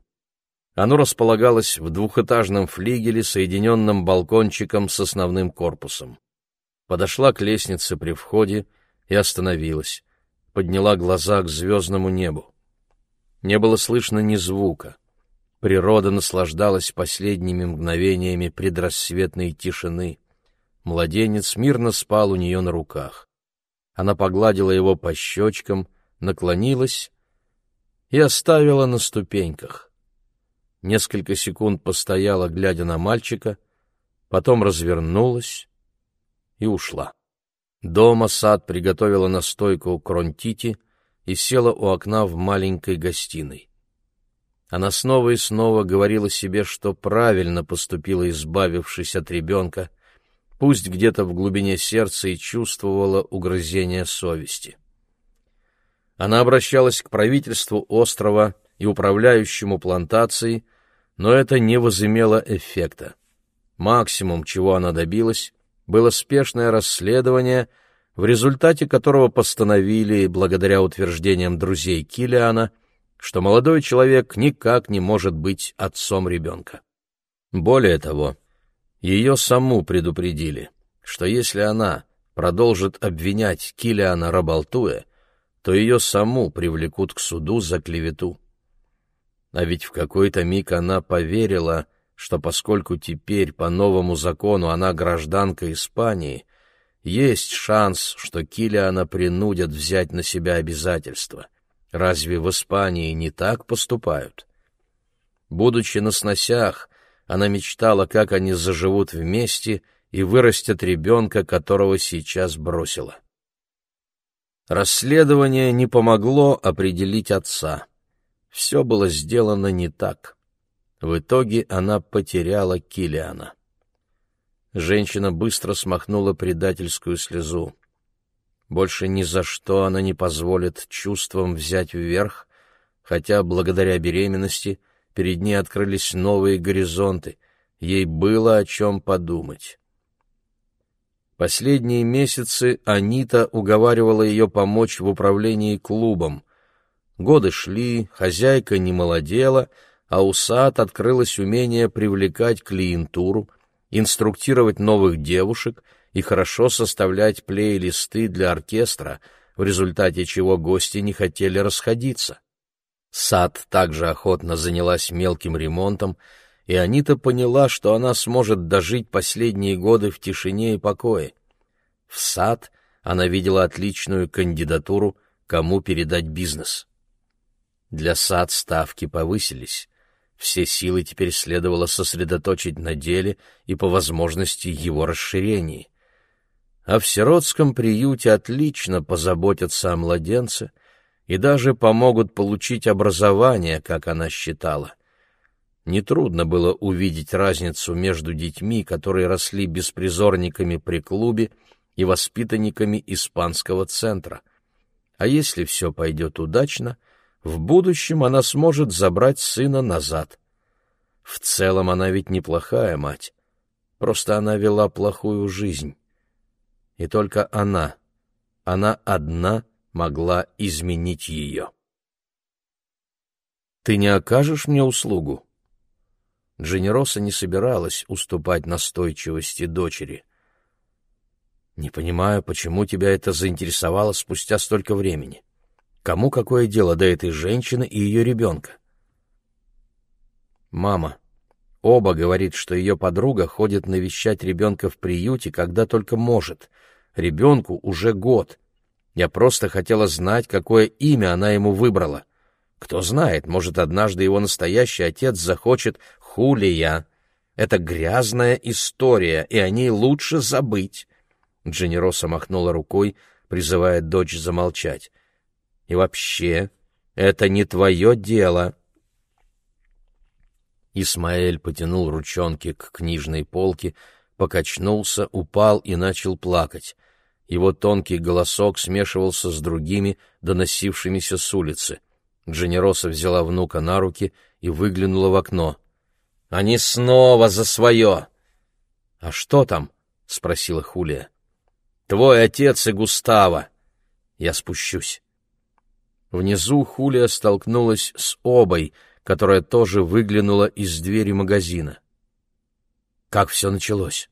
A: Оно располагалось в двухэтажном флигеле, соединенном балкончиком с основным корпусом. Подошла к лестнице при входе и остановилась, подняла глаза к звездному небу. Не было слышно ни звука. Природа наслаждалась последними мгновениями предрассветной тишины. Младенец мирно спал у нее на руках. Она погладила его по щечкам, наклонилась и оставила на ступеньках. Несколько секунд постояла, глядя на мальчика, потом развернулась и ушла. Дома сад приготовила настойку кронтити и села у окна в маленькой гостиной. Она снова и снова говорила себе, что правильно поступила, избавившись от ребенка, пусть где-то в глубине сердца и чувствовала угрызение совести. Она обращалась к правительству острова и управляющему плантацией, но это не возымело эффекта. Максимум, чего она добилась, было спешное расследование, в результате которого постановили, благодаря утверждениям друзей Килиана, что молодой человек никак не может быть отцом ребенка. Более того, ее саму предупредили, что если она продолжит обвинять Килиана Рабалтуэ, то ее саму привлекут к суду за клевету. А ведь в какой-то миг она поверила, что поскольку теперь по новому закону она гражданка Испании, есть шанс, что Килиана принудят взять на себя обязательства — Разве в Испании не так поступают? Будучи на сносях, она мечтала, как они заживут вместе и вырастят ребенка, которого сейчас бросила. Расследование не помогло определить отца. Все было сделано не так. В итоге она потеряла Килиана. Женщина быстро смахнула предательскую слезу. Больше ни за что она не позволит чувствам взять вверх, хотя благодаря беременности перед ней открылись новые горизонты, ей было о чем подумать. Последние месяцы Анита уговаривала ее помочь в управлении клубом. Годы шли, хозяйка не молодела, а у САД открылось умение привлекать клиентуру, инструктировать новых девушек — и хорошо составлять плейлисты для оркестра, в результате чего гости не хотели расходиться. Сад также охотно занялась мелким ремонтом, и Анита поняла, что она сможет дожить последние годы в тишине и покое. В сад она видела отличную кандидатуру, кому передать бизнес. Для сад ставки повысились. Все силы теперь следовало сосредоточить на деле и по возможности его расширении а в сиротском приюте отлично позаботятся о младенце и даже помогут получить образование, как она считала. Нетрудно было увидеть разницу между детьми, которые росли беспризорниками при клубе, и воспитанниками испанского центра. А если все пойдет удачно, в будущем она сможет забрать сына назад. В целом она ведь неплохая мать, просто она вела плохую жизнь и только она, она одна могла изменить ее. «Ты не окажешь мне услугу?» Дженероса не собиралась уступать настойчивости дочери. «Не понимаю, почему тебя это заинтересовало спустя столько времени. Кому какое дело до этой женщины и ее ребенка?» «Мама», Оба говорит, что ее подруга ходит навещать ребенка в приюте, когда только может. Ребенку уже год. Я просто хотела знать, какое имя она ему выбрала. Кто знает, может, однажды его настоящий отец захочет Хулия. Это грязная история, и о ней лучше забыть. Дженероса махнула рукой, призывая дочь замолчать. И вообще, это не твое дело. Исмаэль потянул ручонки к книжной полке, покачнулся, упал и начал плакать. Его тонкий голосок смешивался с другими, доносившимися с улицы. Дженероса взяла внука на руки и выглянула в окно. «Они снова за свое!» «А что там?» — спросила Хулия. «Твой отец и Густаво. Я спущусь». Внизу Хулия столкнулась с Обой, которая тоже выглянула из двери магазина. Как все началось?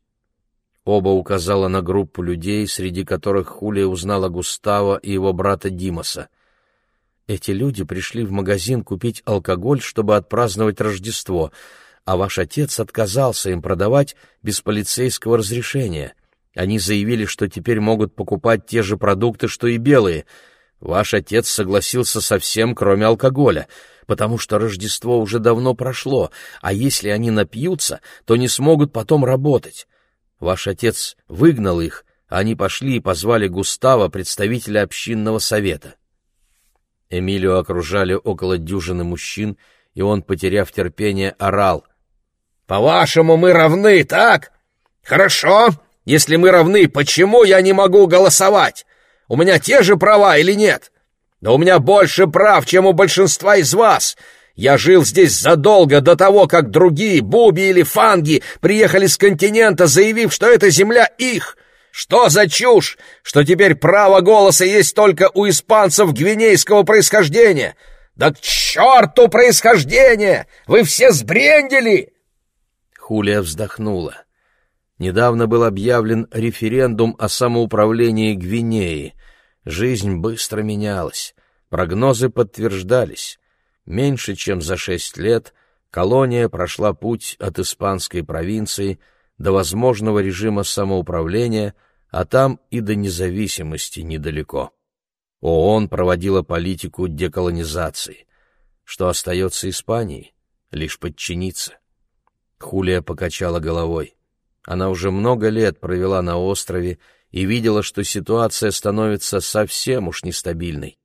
A: Оба указала на группу людей, среди которых Хулия узнала Густава и его брата Димаса. Эти люди пришли в магазин купить алкоголь, чтобы отпраздновать Рождество, а ваш отец отказался им продавать без полицейского разрешения. Они заявили, что теперь могут покупать те же продукты, что и белые. Ваш отец согласился со всем, кроме алкоголя, потому что Рождество уже давно прошло, а если они напьются, то не смогут потом работать. Ваш отец выгнал их, а они пошли и позвали Густава, представителя общинного совета. Эмилио окружали около дюжины мужчин, и он, потеряв терпение, орал. «По-вашему, мы равны, так? Хорошо. Если мы равны, почему я не могу голосовать? У меня те же права или нет? Да у меня больше прав, чем у большинства из вас. Я жил здесь задолго до того, как другие, буби или фанги, приехали с континента, заявив, что эта земля их. Что за чушь, что теперь право голоса есть только у испанцев гвинейского происхождения? Да к черту происхождение! Вы все сбрендели!» Хулия вздохнула. Недавно был объявлен референдум о самоуправлении Гвинеи. Жизнь быстро менялась. Прогнозы подтверждались. Меньше чем за шесть лет колония прошла путь от испанской провинции до возможного режима самоуправления, а там и до независимости недалеко. ООН проводила политику деколонизации. Что остается Испании? Лишь подчиниться. Хулия покачала головой. Она уже много лет провела на острове и видела, что ситуация становится совсем уж нестабильной.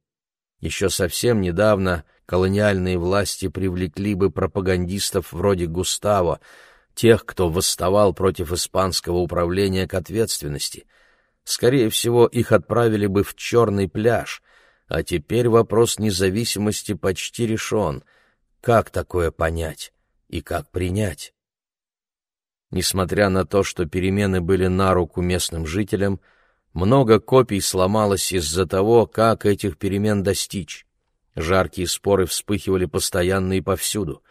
A: Еще совсем недавно колониальные власти привлекли бы пропагандистов вроде Густаво, тех, кто восставал против испанского управления к ответственности. Скорее всего, их отправили бы в черный пляж, а теперь вопрос независимости почти решен. Как такое понять и как принять? Несмотря на то, что перемены были на руку местным жителям, много копий сломалось из-за того, как этих перемен достичь. Жаркие споры вспыхивали постоянно и повсюду.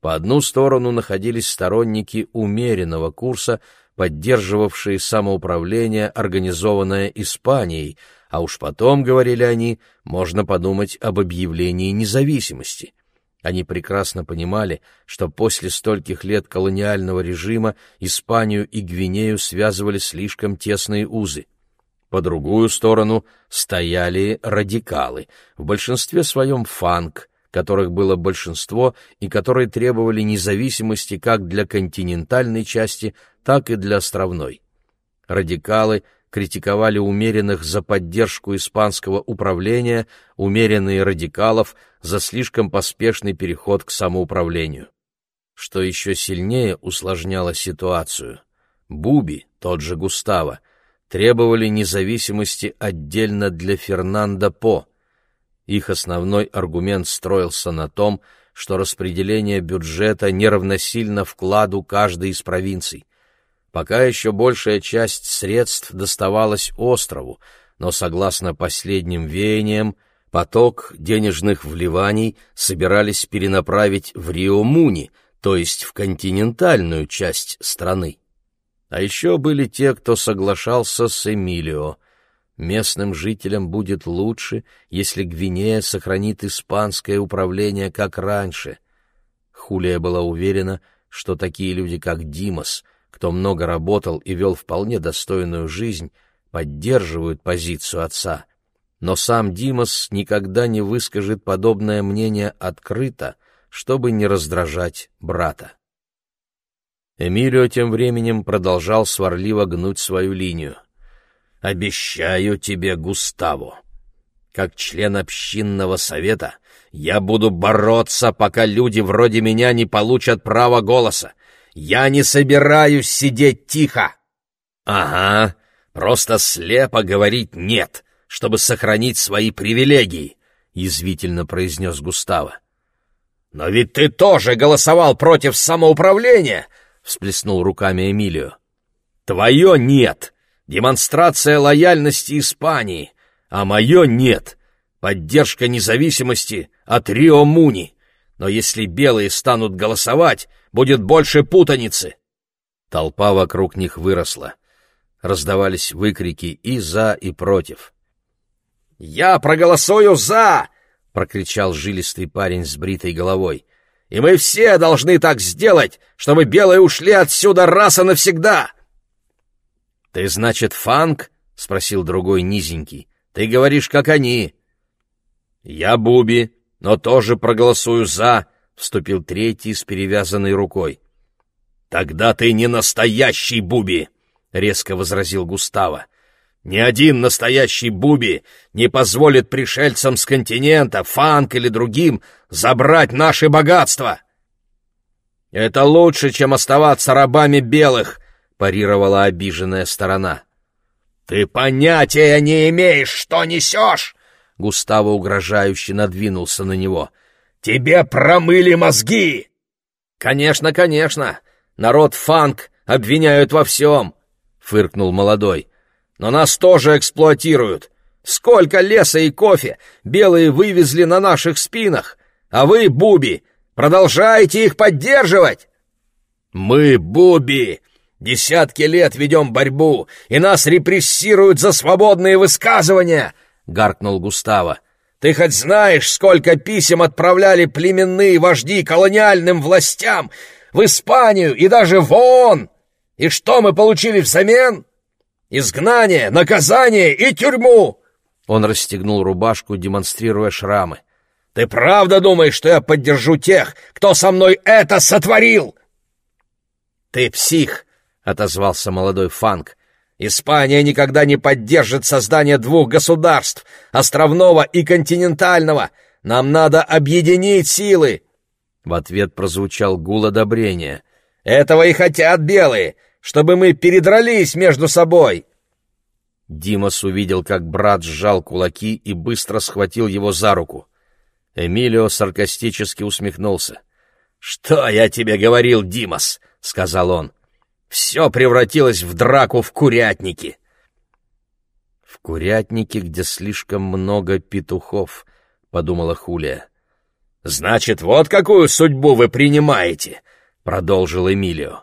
A: По одну сторону находились сторонники умеренного курса, поддерживавшие самоуправление, организованное Испанией, а уж потом, говорили они, можно подумать об объявлении независимости. Они прекрасно понимали, что после стольких лет колониального режима Испанию и Гвинею связывали слишком тесные узы. По другую сторону стояли радикалы, в большинстве своем фанк, которых было большинство и которые требовали независимости как для континентальной части, так и для островной. Радикалы критиковали умеренных за поддержку испанского управления, умеренные радикалов за слишком поспешный переход к самоуправлению. Что еще сильнее усложняло ситуацию. Буби, тот же Густаво, требовали независимости отдельно для Фернандо По. Их основной аргумент строился на том, что распределение бюджета неравносильно вкладу каждой из провинций. Пока еще большая часть средств доставалась острову, но, согласно последним веяниям, поток денежных вливаний собирались перенаправить в Рио-Муни, то есть в континентальную часть страны. А еще были те, кто соглашался с Эмилио. Местным жителям будет лучше, если Гвинея сохранит испанское управление как раньше. Хулия была уверена, что такие люди, как Димас, кто много работал и вел вполне достойную жизнь, поддерживают позицию отца. Но сам Димас никогда не выскажет подобное мнение открыто, чтобы не раздражать брата. Эмилио тем временем продолжал сварливо гнуть свою линию. «Обещаю тебе, Густаво, как член общинного совета, я буду бороться, пока люди вроде меня не получат права голоса. Я не собираюсь сидеть тихо!» «Ага, просто слепо говорить «нет», чтобы сохранить свои привилегии», — язвительно произнес Густаво. «Но ведь ты тоже голосовал против самоуправления!» — всплеснул руками Эмилио. Твое нет. Демонстрация лояльности Испании. А мое нет. Поддержка независимости от Рио-Муни. Но если белые станут голосовать, будет больше путаницы. Толпа вокруг них выросла. Раздавались выкрики и за, и против. «Я проголосую за!» — прокричал жилистый парень с бритой головой. «И мы все должны так сделать, чтобы белые ушли отсюда раз и навсегда!» «Ты, значит, фанк?» — спросил другой низенький. «Ты говоришь, как они». «Я Буби, но тоже проголосую за», — вступил третий с перевязанной рукой. «Тогда ты не настоящий Буби!» — резко возразил Густаво. «Ни один настоящий Буби не позволит пришельцам с континента, фанк или другим, забрать наши богатства!» «Это лучше, чем оставаться рабами белых!» — парировала обиженная сторона. «Ты понятия не имеешь, что несешь!» Густаво угрожающе надвинулся на него. «Тебе промыли мозги!» «Конечно, конечно! Народ фанк обвиняют во всем!» — фыркнул молодой. «Но нас тоже эксплуатируют! Сколько леса и кофе белые вывезли на наших спинах, а вы, Буби, продолжаете их поддерживать!» «Мы, Буби, десятки лет ведем борьбу, и нас репрессируют за свободные высказывания!» — гаркнул Густаво. «Ты хоть знаешь, сколько писем отправляли племенные вожди колониальным властям в Испанию и даже в ООН? И что мы получили взамен? Изгнание, наказание и тюрьму!» Он расстегнул рубашку, демонстрируя шрамы. «Ты правда думаешь, что я поддержу тех, кто со мной это сотворил?» «Ты псих!» — отозвался молодой Фанк. Испания никогда не поддержит создание двух государств, островного и континентального. Нам надо объединить силы. В ответ прозвучал гул одобрения. Этого и хотят белые, чтобы мы передрались между собой. Димас увидел, как брат сжал кулаки и быстро схватил его за руку. Эмилио саркастически усмехнулся. «Что я тебе говорил, Димас?» — сказал он. Все превратилось в драку в курятнике. В курятнике, где слишком много петухов, подумала Хулия. Значит, вот какую судьбу вы принимаете, продолжил Эмилио.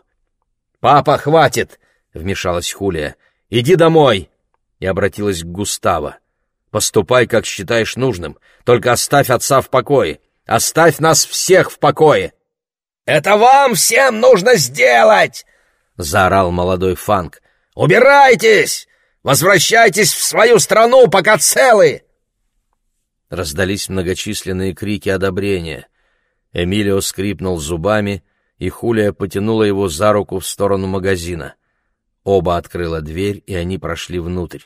A: Папа, хватит, вмешалась Хулия. Иди домой. И обратилась к Густаво. Поступай, как считаешь нужным, только оставь отца в покое. Оставь нас всех в покое. Это вам всем нужно сделать, — заорал молодой Фанк. «Убирайтесь! Возвращайтесь в свою страну, пока целы!» Раздались многочисленные крики одобрения. Эмилио скрипнул зубами, и Хулия потянула его за руку в сторону магазина. Оба открыла дверь, и они прошли внутрь.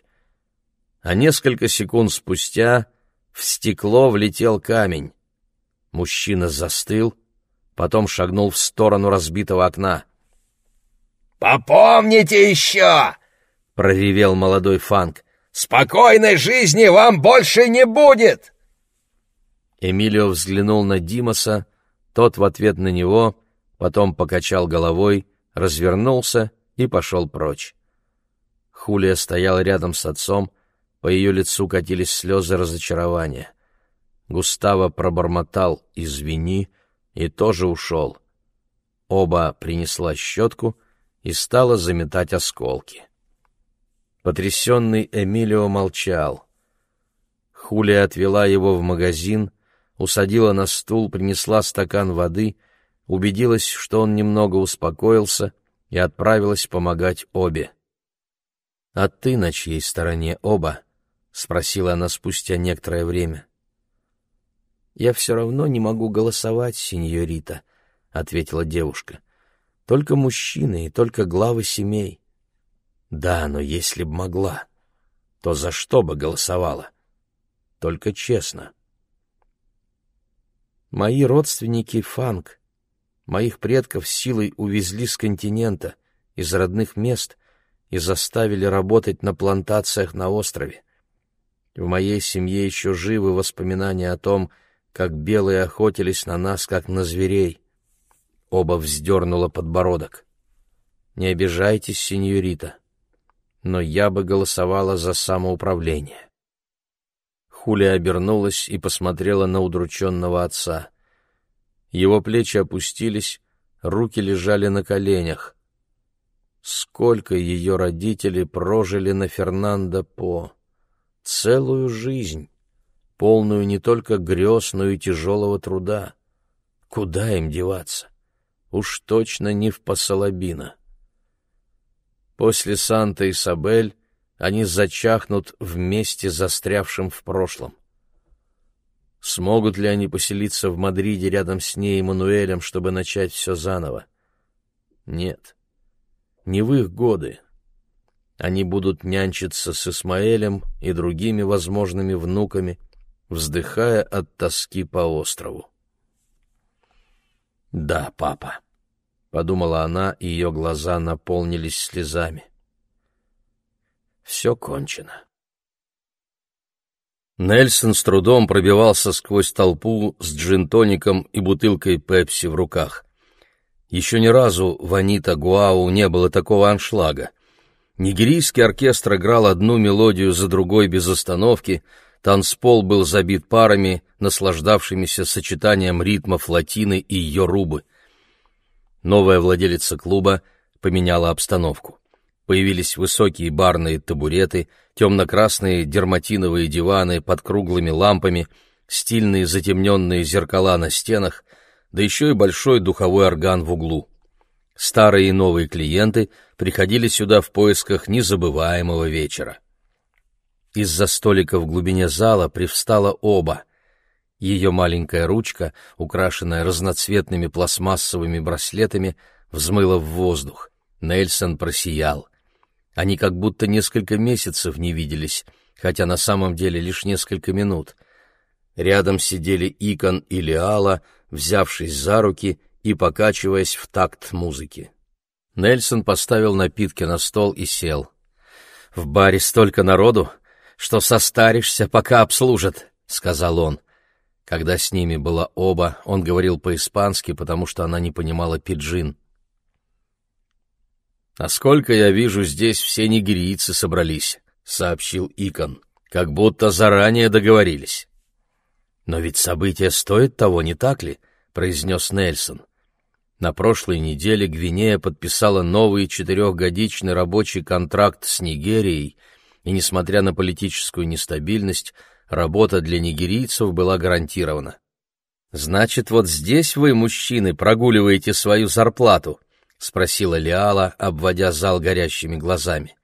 A: А несколько секунд спустя в стекло влетел камень. Мужчина застыл, потом шагнул в сторону разбитого окна. «Попомните еще!» — проревел молодой Фанк. «Спокойной жизни вам больше не будет!» Эмилио взглянул на Димаса, тот в ответ на него, потом покачал головой, развернулся и пошел прочь. Хулия стояла рядом с отцом, по ее лицу катились слезы разочарования. Густаво пробормотал «извини» и тоже ушел. Оба принесла щетку — и стала заметать осколки. Потрясенный Эмилио молчал. Хулия отвела его в магазин, усадила на стул, принесла стакан воды, убедилась, что он немного успокоился, и отправилась помогать обе. — А ты на чьей стороне оба? — спросила она спустя некоторое время. — Я все равно не могу голосовать, сеньорита, — ответила девушка. Только мужчины и только главы семей. Да, но если б могла, то за что бы голосовала? Только честно. Мои родственники фанк. Моих предков силой увезли с континента, из родных мест, и заставили работать на плантациях на острове. В моей семье еще живы воспоминания о том, как белые охотились на нас, как на зверей. Оба вздернула подбородок. Не обижайтесь, сеньорита, но я бы голосовала за самоуправление. Хулия обернулась и посмотрела на удрученного отца. Его плечи опустились, руки лежали на коленях. Сколько ее родители прожили на Фернандо По? Целую жизнь, полную не только грез, но и тяжелого труда. Куда им деваться? Уж точно не в Пасалабино. После Санта-Исабель они зачахнут вместе застрявшим в прошлом. Смогут ли они поселиться в Мадриде рядом с ней и Мануэлем, чтобы начать все заново? Нет. Не в их годы. Они будут нянчиться с Исмаэлем и другими возможными внуками, вздыхая от тоски по острову. «Да, папа», — подумала она, и ее глаза наполнились слезами. «Все кончено». Нельсон с трудом пробивался сквозь толпу с джин-тоником и бутылкой пепси в руках. Еще ни разу в Анита Гуау не было такого аншлага. Нигерийский оркестр играл одну мелодию за другой без остановки, танцпол был забит парами, наслаждавшимися сочетанием ритмов латины и йорубы. Новая владелица клуба поменяла обстановку. Появились высокие барные табуреты, темно-красные дерматиновые диваны под круглыми лампами, стильные затемненные зеркала на стенах, да еще и большой духовой орган в углу. Старые и новые клиенты приходили сюда в поисках незабываемого вечера. Из-за столика в глубине зала привстала оба. Ее маленькая ручка, украшенная разноцветными пластмассовыми браслетами, взмыла в воздух. Нельсон просиял. Они как будто несколько месяцев не виделись, хотя на самом деле лишь несколько минут. Рядом сидели Икон и Леала, взявшись за руки и покачиваясь в такт музыки. Нельсон поставил напитки на стол и сел. «В баре столько народу, что состаришься, пока обслужат», — сказал он. Когда с ними была оба, он говорил по-испански, потому что она не понимала пиджин. «А сколько я вижу, здесь все нигерийцы собрались», — сообщил Икон, — «как будто заранее договорились». «Но ведь события стоят того, не так ли?» — произнес Нельсон. На прошлой неделе Гвинея подписала новый четырехгодичный рабочий контракт с Нигерией, и, несмотря на политическую нестабильность, работа для нигерийцев была гарантирована. «Значит, вот здесь вы, мужчины, прогуливаете свою зарплату?» — спросила Лиала, обводя зал горящими глазами.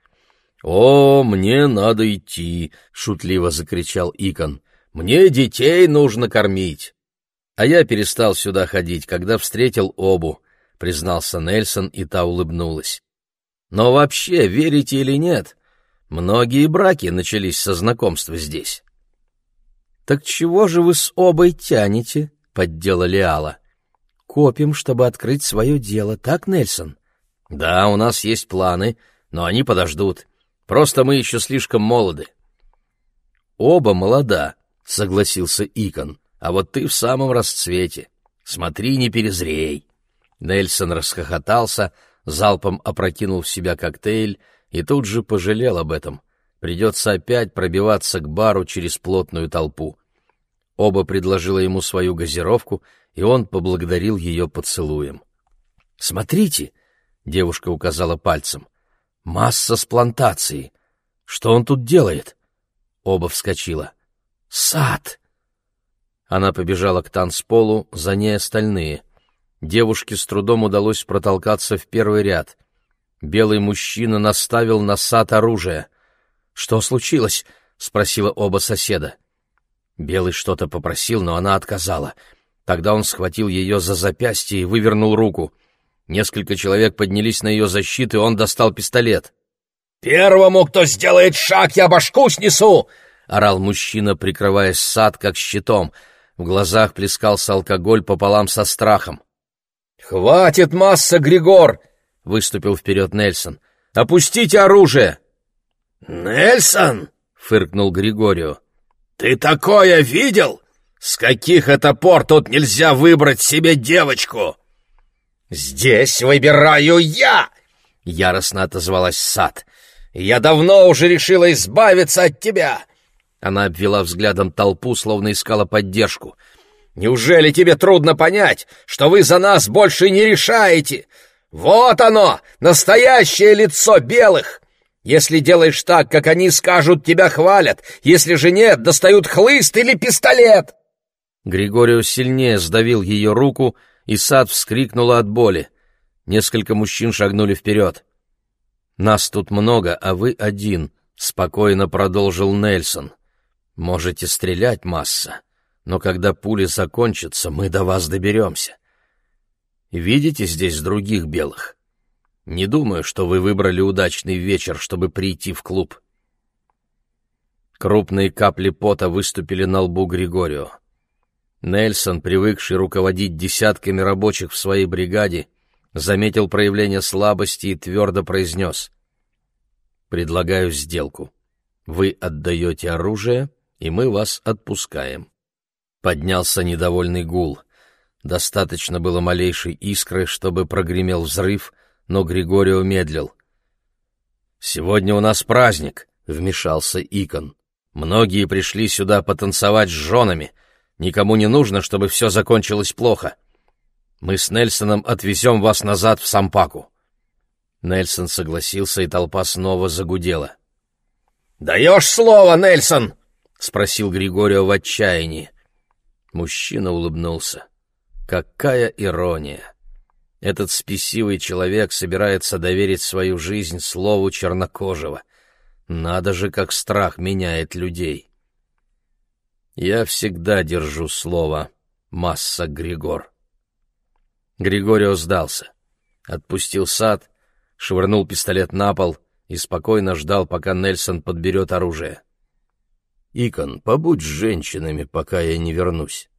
A: «О, мне надо идти!» — шутливо закричал Икон. «Мне детей нужно кормить!» «А я перестал сюда ходить, когда встретил Обу», — признался Нельсон, и та улыбнулась. «Но вообще, верите или нет, многие браки начались со знакомства здесь». «Так чего же вы с Обой тянете?» — поддела Лиала. «Копим, чтобы открыть свое дело, так, Нельсон?» «Да, у нас есть планы, но они подождут. Просто мы еще слишком молоды». «Оба молода», — согласился Икон. А вот ты в самом расцвете. Смотри, не перезрей. Нельсон расхохотался, залпом опрокинул в себя коктейль и тут же пожалел об этом. Придется опять пробиваться к бару через плотную толпу. Оба предложила ему свою газировку, и он поблагодарил ее поцелуем. «Смотрите!» — девушка указала пальцем. «Масса с плантации! Что он тут делает?» Оба вскочила. «Сад!» Она побежала к танцполу, за ней остальные. Девушке с трудом удалось протолкаться в первый ряд. Белый мужчина наставил на сад оружие. «Что случилось?» — спросила оба соседа. Белый что-то попросил, но она отказала. Тогда он схватил ее за запястье и вывернул руку. Несколько человек поднялись на ее защиту, и он достал пистолет.
B: «Первому, кто сделает шаг, я башку снесу!»
A: — орал мужчина, прикрываясь сад как щитом — в глазах плескался алкоголь пополам со страхом.
B: «Хватит масса, Григор!» — выступил вперед Нельсон. «Опустите оружие!»
C: «Нельсон!»
B: — фыркнул Григорио.
C: «Ты такое видел? С каких это пор тут нельзя выбрать себе девочку?»
B: «Здесь выбираю я!» — яростно отозвалась Сад. «Я давно уже решила избавиться от тебя!» Она обвела взглядом толпу, словно искала поддержку. «Неужели тебе трудно понять, что вы за нас больше не решаете? Вот оно, настоящее лицо белых! Если делаешь так, как они скажут, тебя хвалят, если же нет, достают хлыст или пистолет!»
A: Григорио сильнее сдавил ее руку, и Сад вскрикнула от боли. Несколько мужчин шагнули вперед. «Нас тут много, а вы один», — спокойно продолжил Нельсон. «Можете стрелять, масса, но когда пули закончатся, мы до вас доберемся. Видите здесь других белых? Не думаю, что вы выбрали удачный вечер, чтобы прийти в клуб». Крупные капли пота выступили на лбу Григорио. Нельсон, привыкший руководить десятками рабочих в своей бригаде, заметил проявление слабости и твердо произнес. «Предлагаю сделку. Вы отдаете оружие, и мы вас отпускаем». Поднялся недовольный гул. Достаточно было малейшей искры, чтобы прогремел взрыв, но Григорио медлил. «Сегодня у нас праздник», — вмешался Икон. «Многие пришли сюда потанцевать с женами» Никому не нужно, чтобы все закончилось плохо. Мы с Нельсоном отвезем вас назад в Сампаку». Нельсон согласился, и толпа снова загудела.
B: «Даешь слово, Нельсон?»
A: — спросил Григорио в отчаянии. Мужчина улыбнулся. «Какая ирония! Этот спесивый человек собирается доверить свою жизнь слову чернокожего. Надо же, как страх меняет людей!» Я всегда держу слово, масса Григор. Григорио сдался. Отпустил сад, швырнул пистолет на пол и спокойно ждал, пока Нельсон подберет оружие. «Икон, побудь с женщинами, пока я не вернусь».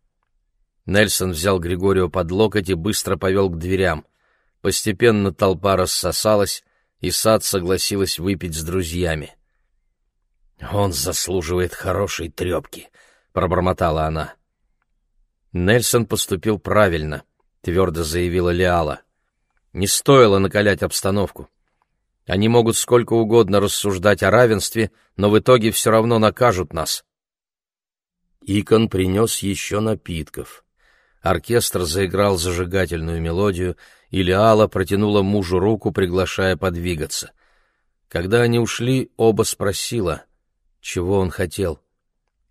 A: Нельсон взял Григорио под локоть и быстро повел к дверям. Постепенно толпа рассосалась, и сад согласилась выпить с друзьями. «Он заслуживает хорошей трепки», — пробормотала она. Нельсон поступил правильно, твердо заявила Лиала. Не стоило накалять обстановку. Они могут сколько угодно рассуждать о равенстве, но в итоге все равно накажут нас. Икон принес еще напитков. Оркестр заиграл зажигательную мелодию, и Лиала протянула мужу руку, приглашая подвигаться. Когда они ушли, оба спросила, чего он хотел.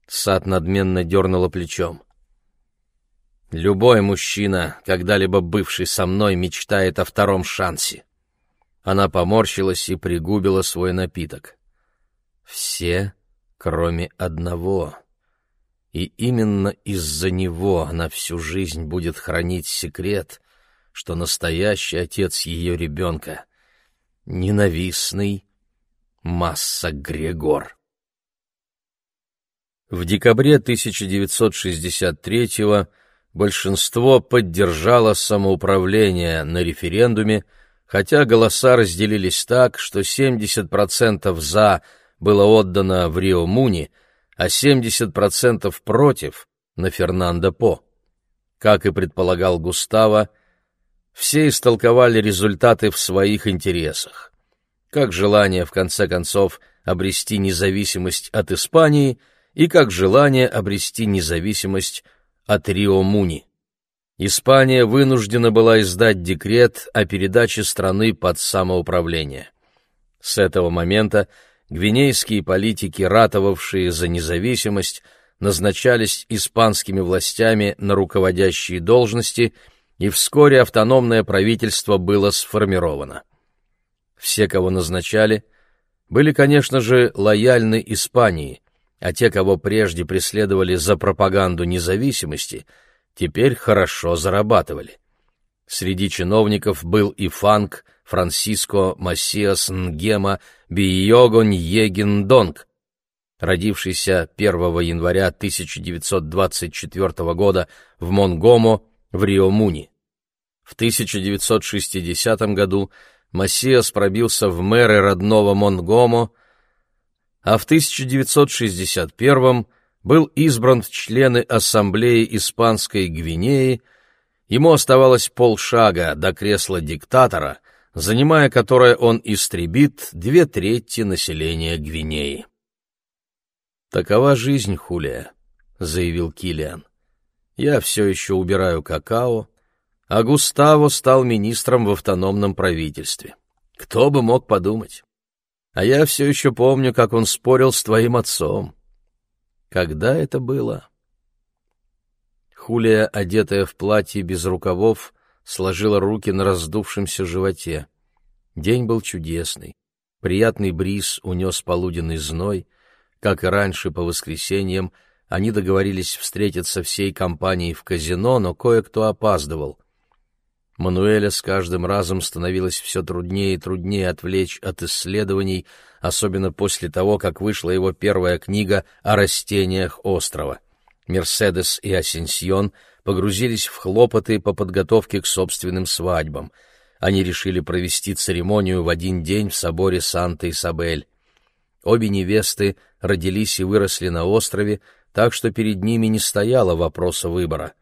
A: Сад надменно дернула плечом. «Любой мужчина, когда-либо бывший со мной, мечтает о втором шансе». Она поморщилась и пригубила свой напиток. «Все, кроме одного. И именно из-за него она всю жизнь будет хранить секрет, что настоящий отец ее ребенка — ненавистный Масса Грегор». В декабре 1963-го большинство поддержало самоуправление на референдуме, хотя голоса разделились так, что 70% «за» было отдано в Рио-Муни, а 70% против — на Фернандо По. Как и предполагал Густаво, все истолковали результаты в своих интересах. Как желание, в конце концов, обрести независимость от Испании — и как желание обрести независимость от Рио-Муни. Испания вынуждена была издать декрет о передаче страны под самоуправление. С этого момента гвинейские политики, ратовавшие за независимость, назначались испанскими властями на руководящие должности, и вскоре автономное правительство было сформировано. Все, кого назначали, были, конечно же, лояльны Испании, а те, кого прежде преследовали за пропаганду независимости, теперь хорошо зарабатывали. Среди чиновников был и Фанк Франсиско Массиас Нгема Бийого Ньегин Донг, родившийся 1 января 1924 года в Монгомо в Рио-Муни. В 1960 году Массиас пробился в мэры родного Монгомо, а в 1961 был избран в члены Ассамблеи Испанской Гвинеи, ему оставалось полшага до кресла диктатора, занимая которое он истребит две трети населения Гвинеи. «Такова жизнь, Хулия», — заявил Килиан. «Я все еще убираю какао, а Густаво стал министром в автономном правительстве. Кто бы мог подумать? А я все еще помню, как он спорил с твоим отцом. Когда это было?» Хулия, одетая в платье без рукавов, сложила руки на раздувшемся животе. День был чудесный. Приятный бриз унес полуденный зной — как и раньше по воскресеньям, они договорились встретиться всей компанией в казино, но кое-кто опаздывал. Мануэля с каждым разом становилось все труднее и труднее отвлечь от исследований, особенно после того, как вышла его первая книга о растениях острова. Мерседес и Асенсьон погрузились в хлопоты по подготовке к собственным свадьбам. Они решили провести церемонию в один день в соборе Санта-Исабель. Обе невесты родились и выросли на острове, так что перед ними не стояло вопроса выбора.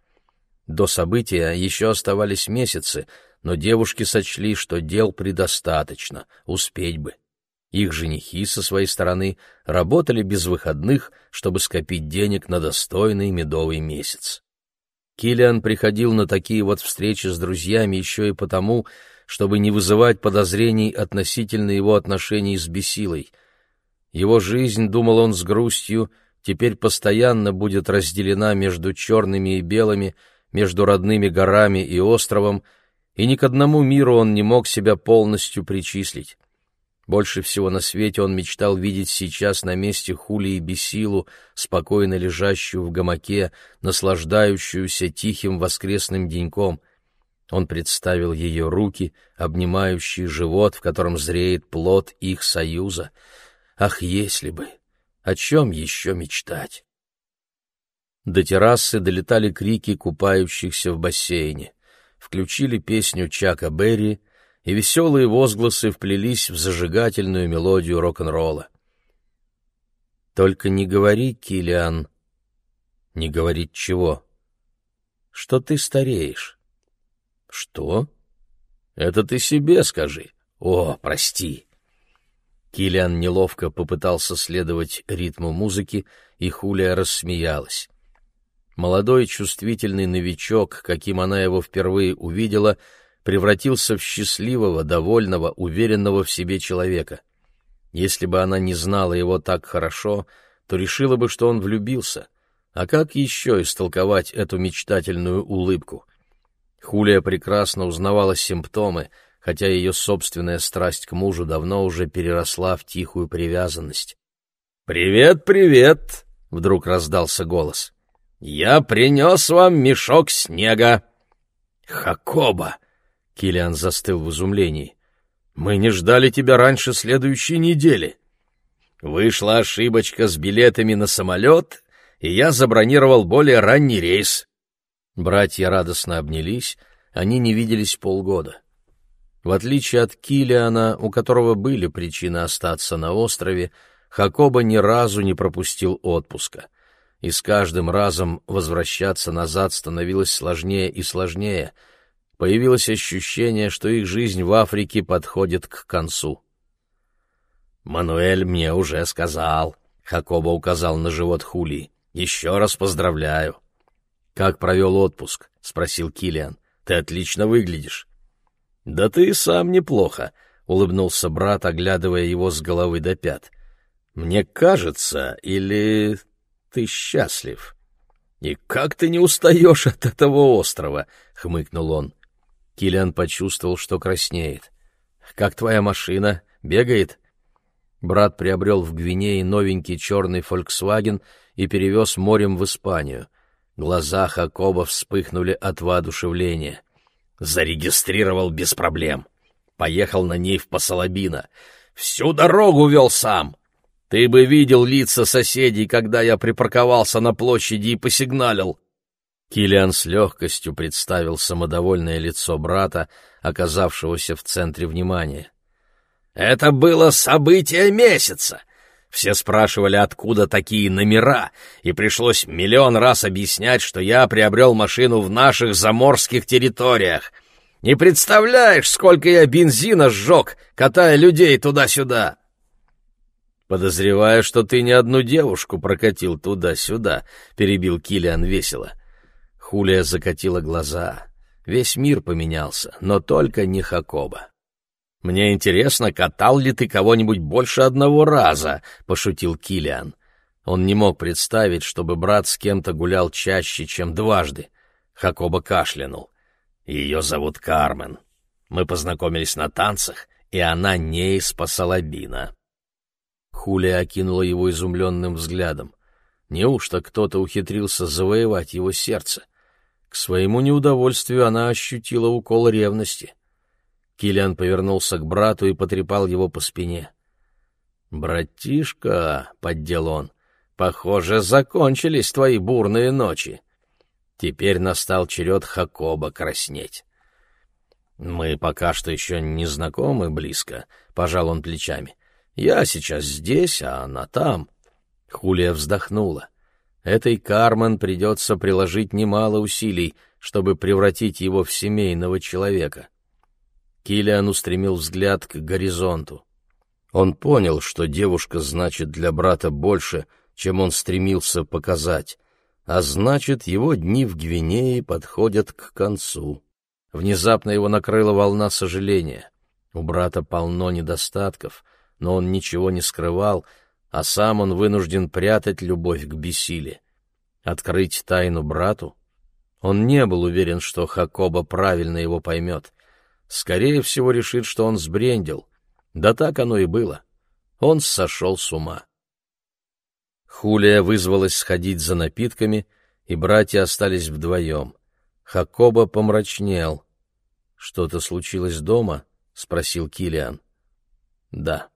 A: До события еще оставались месяцы, но девушки сочли, что дел предостаточно, успеть бы. Их женихи со своей стороны работали без выходных, чтобы скопить денег на достойный медовый месяц. Килиан приходил на такие вот встречи с друзьями еще и потому, чтобы не вызывать подозрений относительно его отношений с Бесилой — его жизнь, думал он с грустью, теперь постоянно будет разделена между черными и белыми, между родными горами и островом, и ни к одному миру он не мог себя полностью причислить. Больше всего на свете он мечтал видеть сейчас на месте Хули и Бесилу, спокойно лежащую в гамаке, наслаждающуюся тихим воскресным деньком. Он представил ее руки, обнимающие живот, в котором зреет плод их союза — Ах, если бы! О чем еще мечтать? До террасы долетали крики купающихся в бассейне. Включили песню Чака Берри, и веселые возгласы вплелись в зажигательную мелодию рок-н-ролла. «Только не говори, Килиан, не говорить чего? Что ты стареешь?» «Что? Это ты себе скажи. О, прости!» Килиан неловко попытался следовать ритму музыки, и Хулия рассмеялась. Молодой чувствительный новичок, каким она его впервые увидела, превратился в счастливого, довольного, уверенного в себе человека. Если бы она не знала его так хорошо, то решила бы, что он влюбился. А как еще истолковать эту мечтательную улыбку? Хулия прекрасно узнавала симптомы — хотя ее собственная страсть к мужу давно уже переросла в тихую привязанность.
C: «Привет, привет!» — вдруг раздался голос. «Я принес вам мешок снега!» «Хакоба!» — Килиан застыл в изумлении. «Мы не ждали тебя раньше следующей недели. Вышла ошибочка с билетами на самолет, и я забронировал более ранний рейс».
A: Братья радостно обнялись, они не виделись полгода. В отличие от Килиана, у которого были причины остаться на острове, Хакоба ни разу не пропустил отпуска. И с каждым разом возвращаться назад становилось сложнее и сложнее. Появилось ощущение, что их жизнь в Африке подходит к концу.
C: «Мануэль мне уже сказал», — Хакоба указал на живот Хули. «Еще раз поздравляю».
A: «Как провел отпуск?» — спросил Килиан. «Ты отлично выглядишь».
C: «Да ты и сам неплохо», — улыбнулся брат, оглядывая его с головы до пят. «Мне кажется, или ты счастлив?» «И как ты не устаешь от этого острова?» — хмыкнул он.
A: Киллиан почувствовал, что краснеет. «Как твоя машина? Бегает?» Брат приобрел в Гвинее новенький черный «Фольксваген» и перевез морем в Испанию. Глаза Хакоба вспыхнули от воодушевления.
C: Зарегистрировал без проблем. Поехал на ней в Посолобино. Всю дорогу вел сам. Ты бы видел лица соседей, когда я припарковался на площади и посигналил.
A: Килиан с легкостью представил самодовольное лицо брата, оказавшегося в центре внимания.
C: «Это было событие месяца. Все спрашивали, откуда такие номера, и пришлось миллион раз объяснять, что я приобрел машину в наших заморских территориях.
B: Не представляешь, сколько я бензина сжег, катая людей туда-сюда!»
A: «Подозреваю, что ты не одну девушку прокатил туда-сюда», — перебил Килиан весело. Хулия закатила глаза. Весь мир поменялся, но только не Хакоба. «Мне интересно, катал ли ты кого-нибудь больше одного раза?» — пошутил Килиан. Он не мог представить, чтобы брат с кем-то гулял чаще, чем дважды. Хакоба кашлянул. «Ее зовут Кармен. Мы познакомились на танцах, и она не из Пасалабина». Хулия окинула его изумленным взглядом. Неужто кто-то ухитрился завоевать его сердце? К своему неудовольствию она ощутила укол ревности. Киллиан повернулся к брату и потрепал его по спине. «Братишка», — поддел он, — «похоже, закончились твои бурные ночи. Теперь настал черед Хакоба краснеть». «Мы пока что еще не знакомы близко», — пожал он плечами. Я сейчас здесь, а она там. Хулия вздохнула. Этой Кармен придется приложить немало усилий, чтобы превратить его в семейного человека. Килиан устремил взгляд к горизонту. Он понял, что девушка значит для брата больше, чем он стремился показать, а значит, его дни в Гвинее подходят к концу. Внезапно его накрыла волна сожаления. У брата полно недостатков — но он ничего не скрывал, а сам он вынужден прятать любовь к Бесиле. Открыть тайну брату? Он не был уверен, что Хакоба правильно его поймет. Скорее всего, решит, что он сбрендил. Да так оно и было. Он сошел с ума. Хулия вызвалась сходить за напитками, и братья остались вдвоем. Хакоба помрачнел. «Что-то случилось дома?» — спросил Килиан. «Да»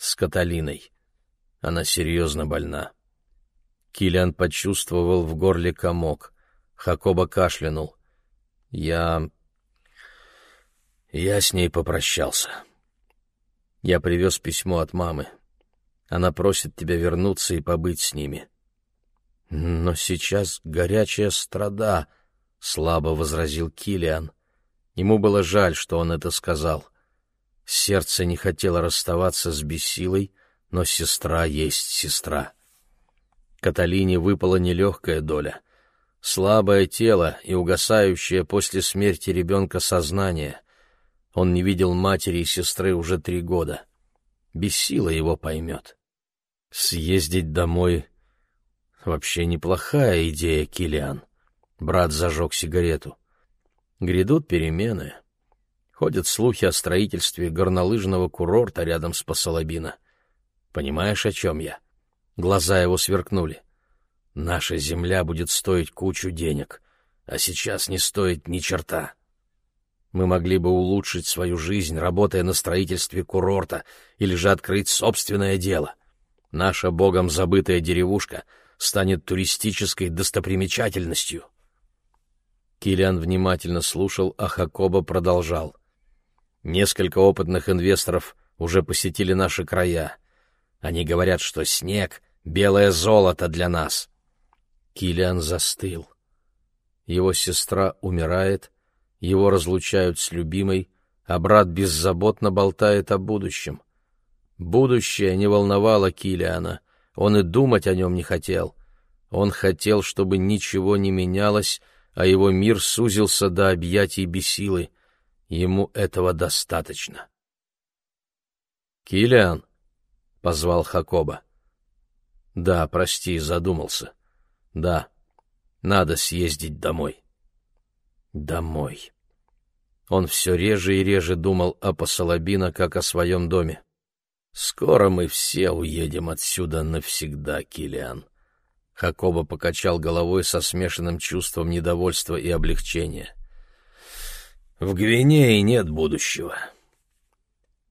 A: с Каталиной. Она серьезно больна. Килиан почувствовал в горле комок. Хакоба кашлянул. Я... Я с ней попрощался. Я привез письмо от мамы. Она просит тебя вернуться и побыть с ними. Но сейчас горячая страда, — слабо возразил Килиан. Ему было жаль, что он это сказал. Сердце не хотело расставаться с бессилой, но сестра есть сестра. Каталине выпала нелегкая доля. Слабое тело и угасающее после смерти ребенка сознание. Он не видел матери и сестры уже три года. Бессила его поймет. Съездить домой — вообще неплохая идея, Килиан. Брат зажег сигарету. Грядут перемены. Ходят слухи о строительстве горнолыжного курорта рядом с Посолобино. Понимаешь, о чем я? Глаза его сверкнули. Наша земля будет стоить кучу денег, а сейчас не стоит ни черта. Мы могли бы улучшить свою жизнь, работая на строительстве курорта, или же открыть собственное дело. Наша богом забытая деревушка станет туристической достопримечательностью. Килиан внимательно слушал, а Хакоба продолжал. Несколько опытных инвесторов уже посетили наши края. Они говорят, что снег — белое золото для нас. Килиан застыл. Его сестра умирает, его разлучают с любимой, а брат беззаботно болтает о будущем. Будущее не волновало Килиана, он и думать о нем не хотел. Он хотел, чтобы ничего не менялось, а его мир сузился до объятий бесилы. Ему этого достаточно. «Киллиан?» — позвал Хакоба. «Да, прости, задумался. Да, надо съездить домой». «Домой». Он все реже и реже думал о Посолобино, как о своем доме. «Скоро мы все уедем отсюда навсегда, Киллиан». Хакоба покачал головой со смешанным чувством недовольства и облегчения. В Гвинее нет будущего.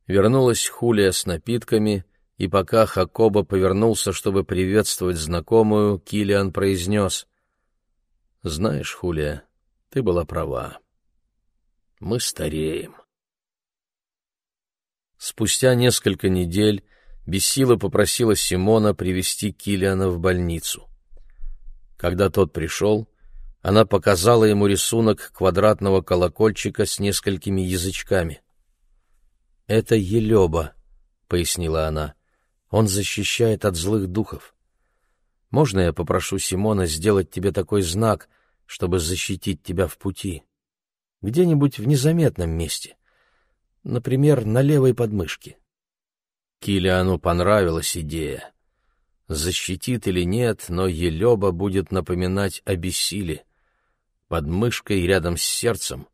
A: Вернулась Хулия с напитками, и пока Хакоба повернулся, чтобы приветствовать знакомую, Килиан произнес. «Знаешь, Хулия, ты была права. Мы стареем». Спустя несколько недель Бессила попросила Симона привести Килиана в больницу. Когда тот пришел, Она показала ему рисунок квадратного колокольчика с несколькими язычками. «Это елеба», — пояснила она. «Он защищает от злых духов. Можно я попрошу Симона сделать тебе такой знак, чтобы защитить тебя в пути? Где-нибудь в незаметном месте. Например, на левой подмышке». Килиану понравилась идея. Защитит или нет, но елеба будет напоминать о бессилии под мышкой рядом с сердцем.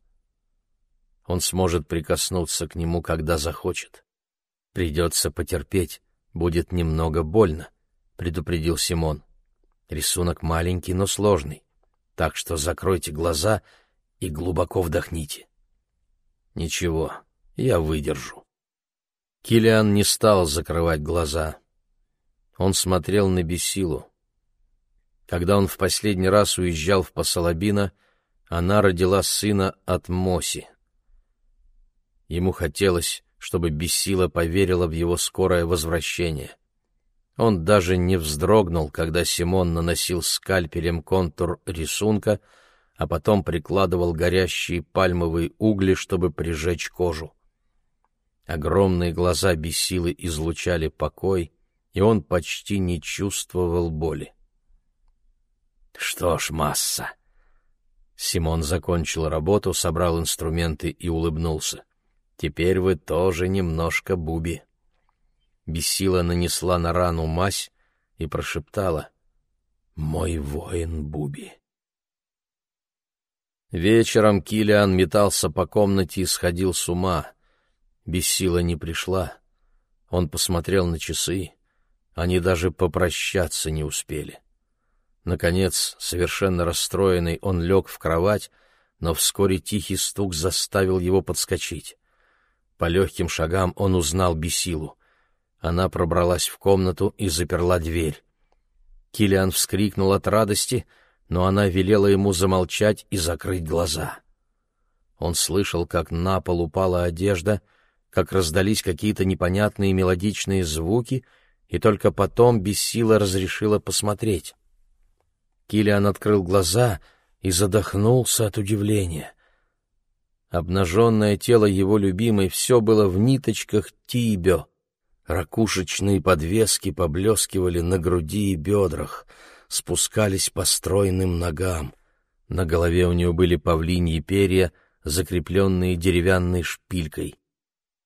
A: Он сможет прикоснуться к нему, когда захочет. Придется потерпеть, будет немного больно, предупредил Симон. Рисунок маленький, но сложный, так что закройте глаза и глубоко вдохните. Ничего, я выдержу. Килиан не стал закрывать глаза. Он смотрел на Бесилу. Когда он в последний раз уезжал в Посолобино, она родила сына от Моси. Ему хотелось, чтобы Бессила поверила в его скорое возвращение. Он даже не вздрогнул, когда Симон наносил скальпелем контур рисунка, а потом прикладывал горящие пальмовые угли, чтобы прижечь кожу. Огромные глаза Бессилы излучали покой, и он почти не чувствовал боли. «Что ж, масса!» Симон закончил работу, собрал инструменты и улыбнулся. «Теперь вы тоже немножко буби». Бесила нанесла на рану мазь и прошептала «Мой воин Буби». Вечером Килиан метался по комнате и сходил с ума. Бессила не пришла. Он посмотрел на часы. Они даже попрощаться не успели. Наконец, совершенно расстроенный, он лег в кровать, но вскоре тихий стук заставил его подскочить. По легким шагам он узнал Бесилу. Она пробралась в комнату и заперла дверь. Килиан вскрикнул от радости, но она велела ему замолчать и закрыть глаза. Он слышал, как на пол упала одежда, как раздались какие-то непонятные мелодичные звуки, и только потом Бесила разрешила посмотреть. Килиан открыл глаза и задохнулся от удивления. Обнаженное тело его любимой все было в ниточках тибё. Ракушечные подвески поблескивали на груди и бедрах, спускались по стройным ногам. На голове у нее были павлиньи перья, закрепленные деревянной шпилькой.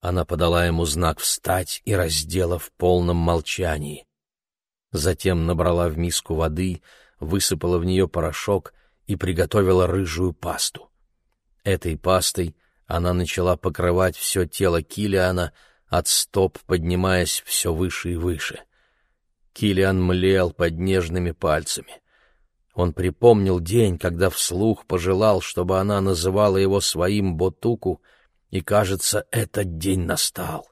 A: Она подала ему знак встать и раздела в полном молчании. Затем набрала в миску воды, высыпала в нее порошок и приготовила рыжую пасту. Этой пастой она начала покрывать все тело Килиана, от стоп поднимаясь все выше и выше. Килиан млел под нежными пальцами. Он припомнил день, когда вслух пожелал, чтобы она называла его своим Ботуку, и, кажется, этот день настал.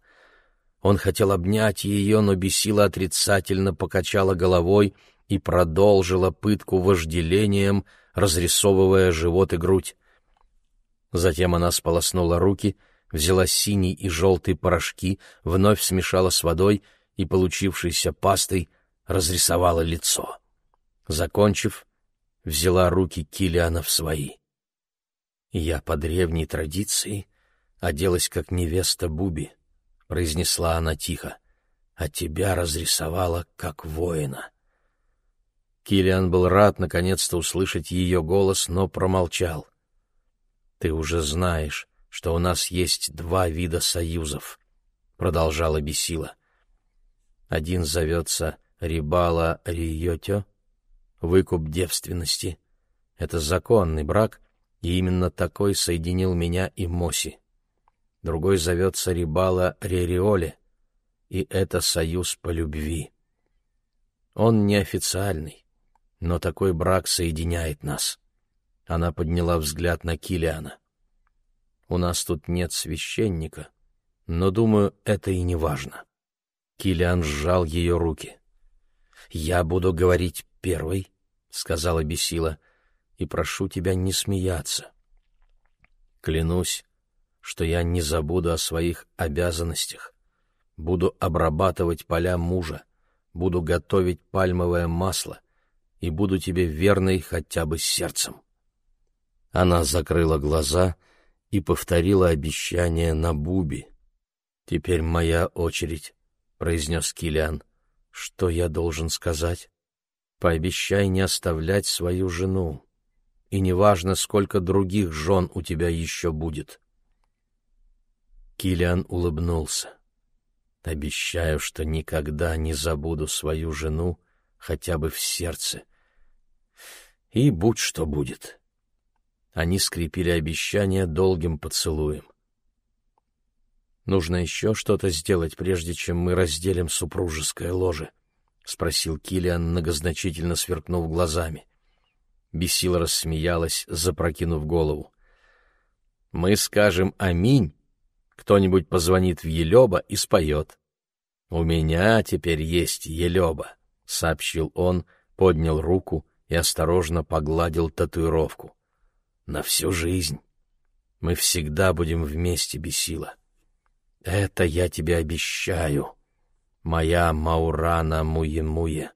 A: Он хотел обнять ее, но бесила отрицательно покачала головой и продолжила пытку вожделением, разрисовывая живот и грудь. Затем она сполоснула руки, взяла синий и желтый порошки, вновь смешала с водой и, получившейся пастой, разрисовала лицо. Закончив, взяла руки Килиана в свои. «Я по древней традиции оделась как невеста Буби», — произнесла она тихо, — «а тебя разрисовала как воина». Килиан был рад наконец-то услышать ее голос, но промолчал. «Ты уже знаешь, что у нас есть два вида союзов», — продолжала Бесила. «Один зовется Рибала Риотё, выкуп девственности. Это законный брак, и именно такой соединил меня и Моси. Другой зовется Рибала Рериоле, и это союз по любви. Он неофициальный, но такой брак соединяет нас. Она подняла взгляд на Килиана. У нас тут нет священника, но, думаю, это и не важно. Килиан сжал ее руки. «Я буду говорить первой», — сказала Бесила, — «и прошу тебя не смеяться. Клянусь, что я не забуду о своих обязанностях. Буду обрабатывать поля мужа, буду готовить пальмовое масло, и буду тебе верной хотя бы сердцем. Она закрыла глаза и повторила обещание на Буби. «Теперь моя очередь», — произнес Килиан. «Что я должен сказать? Пообещай не оставлять свою жену, и неважно, сколько других жен у тебя еще будет». Килиан улыбнулся. «Обещаю, что никогда не забуду свою жену хотя бы в сердце. И будь что будет». Они скрепили обещание долгим поцелуем. «Нужно еще что-то сделать, прежде чем мы разделим супружеское ложе», — спросил Килиан, многозначительно сверкнув глазами. Бесила рассмеялась, запрокинув голову. «Мы скажем «Аминь», кто-нибудь позвонит в Елеба и споет. «У меня теперь есть Елеба», — сообщил он, поднял руку и осторожно погладил татуировку на всю жизнь. Мы всегда будем вместе, Бесила. Это я тебе обещаю, моя Маурана Муе-Муе.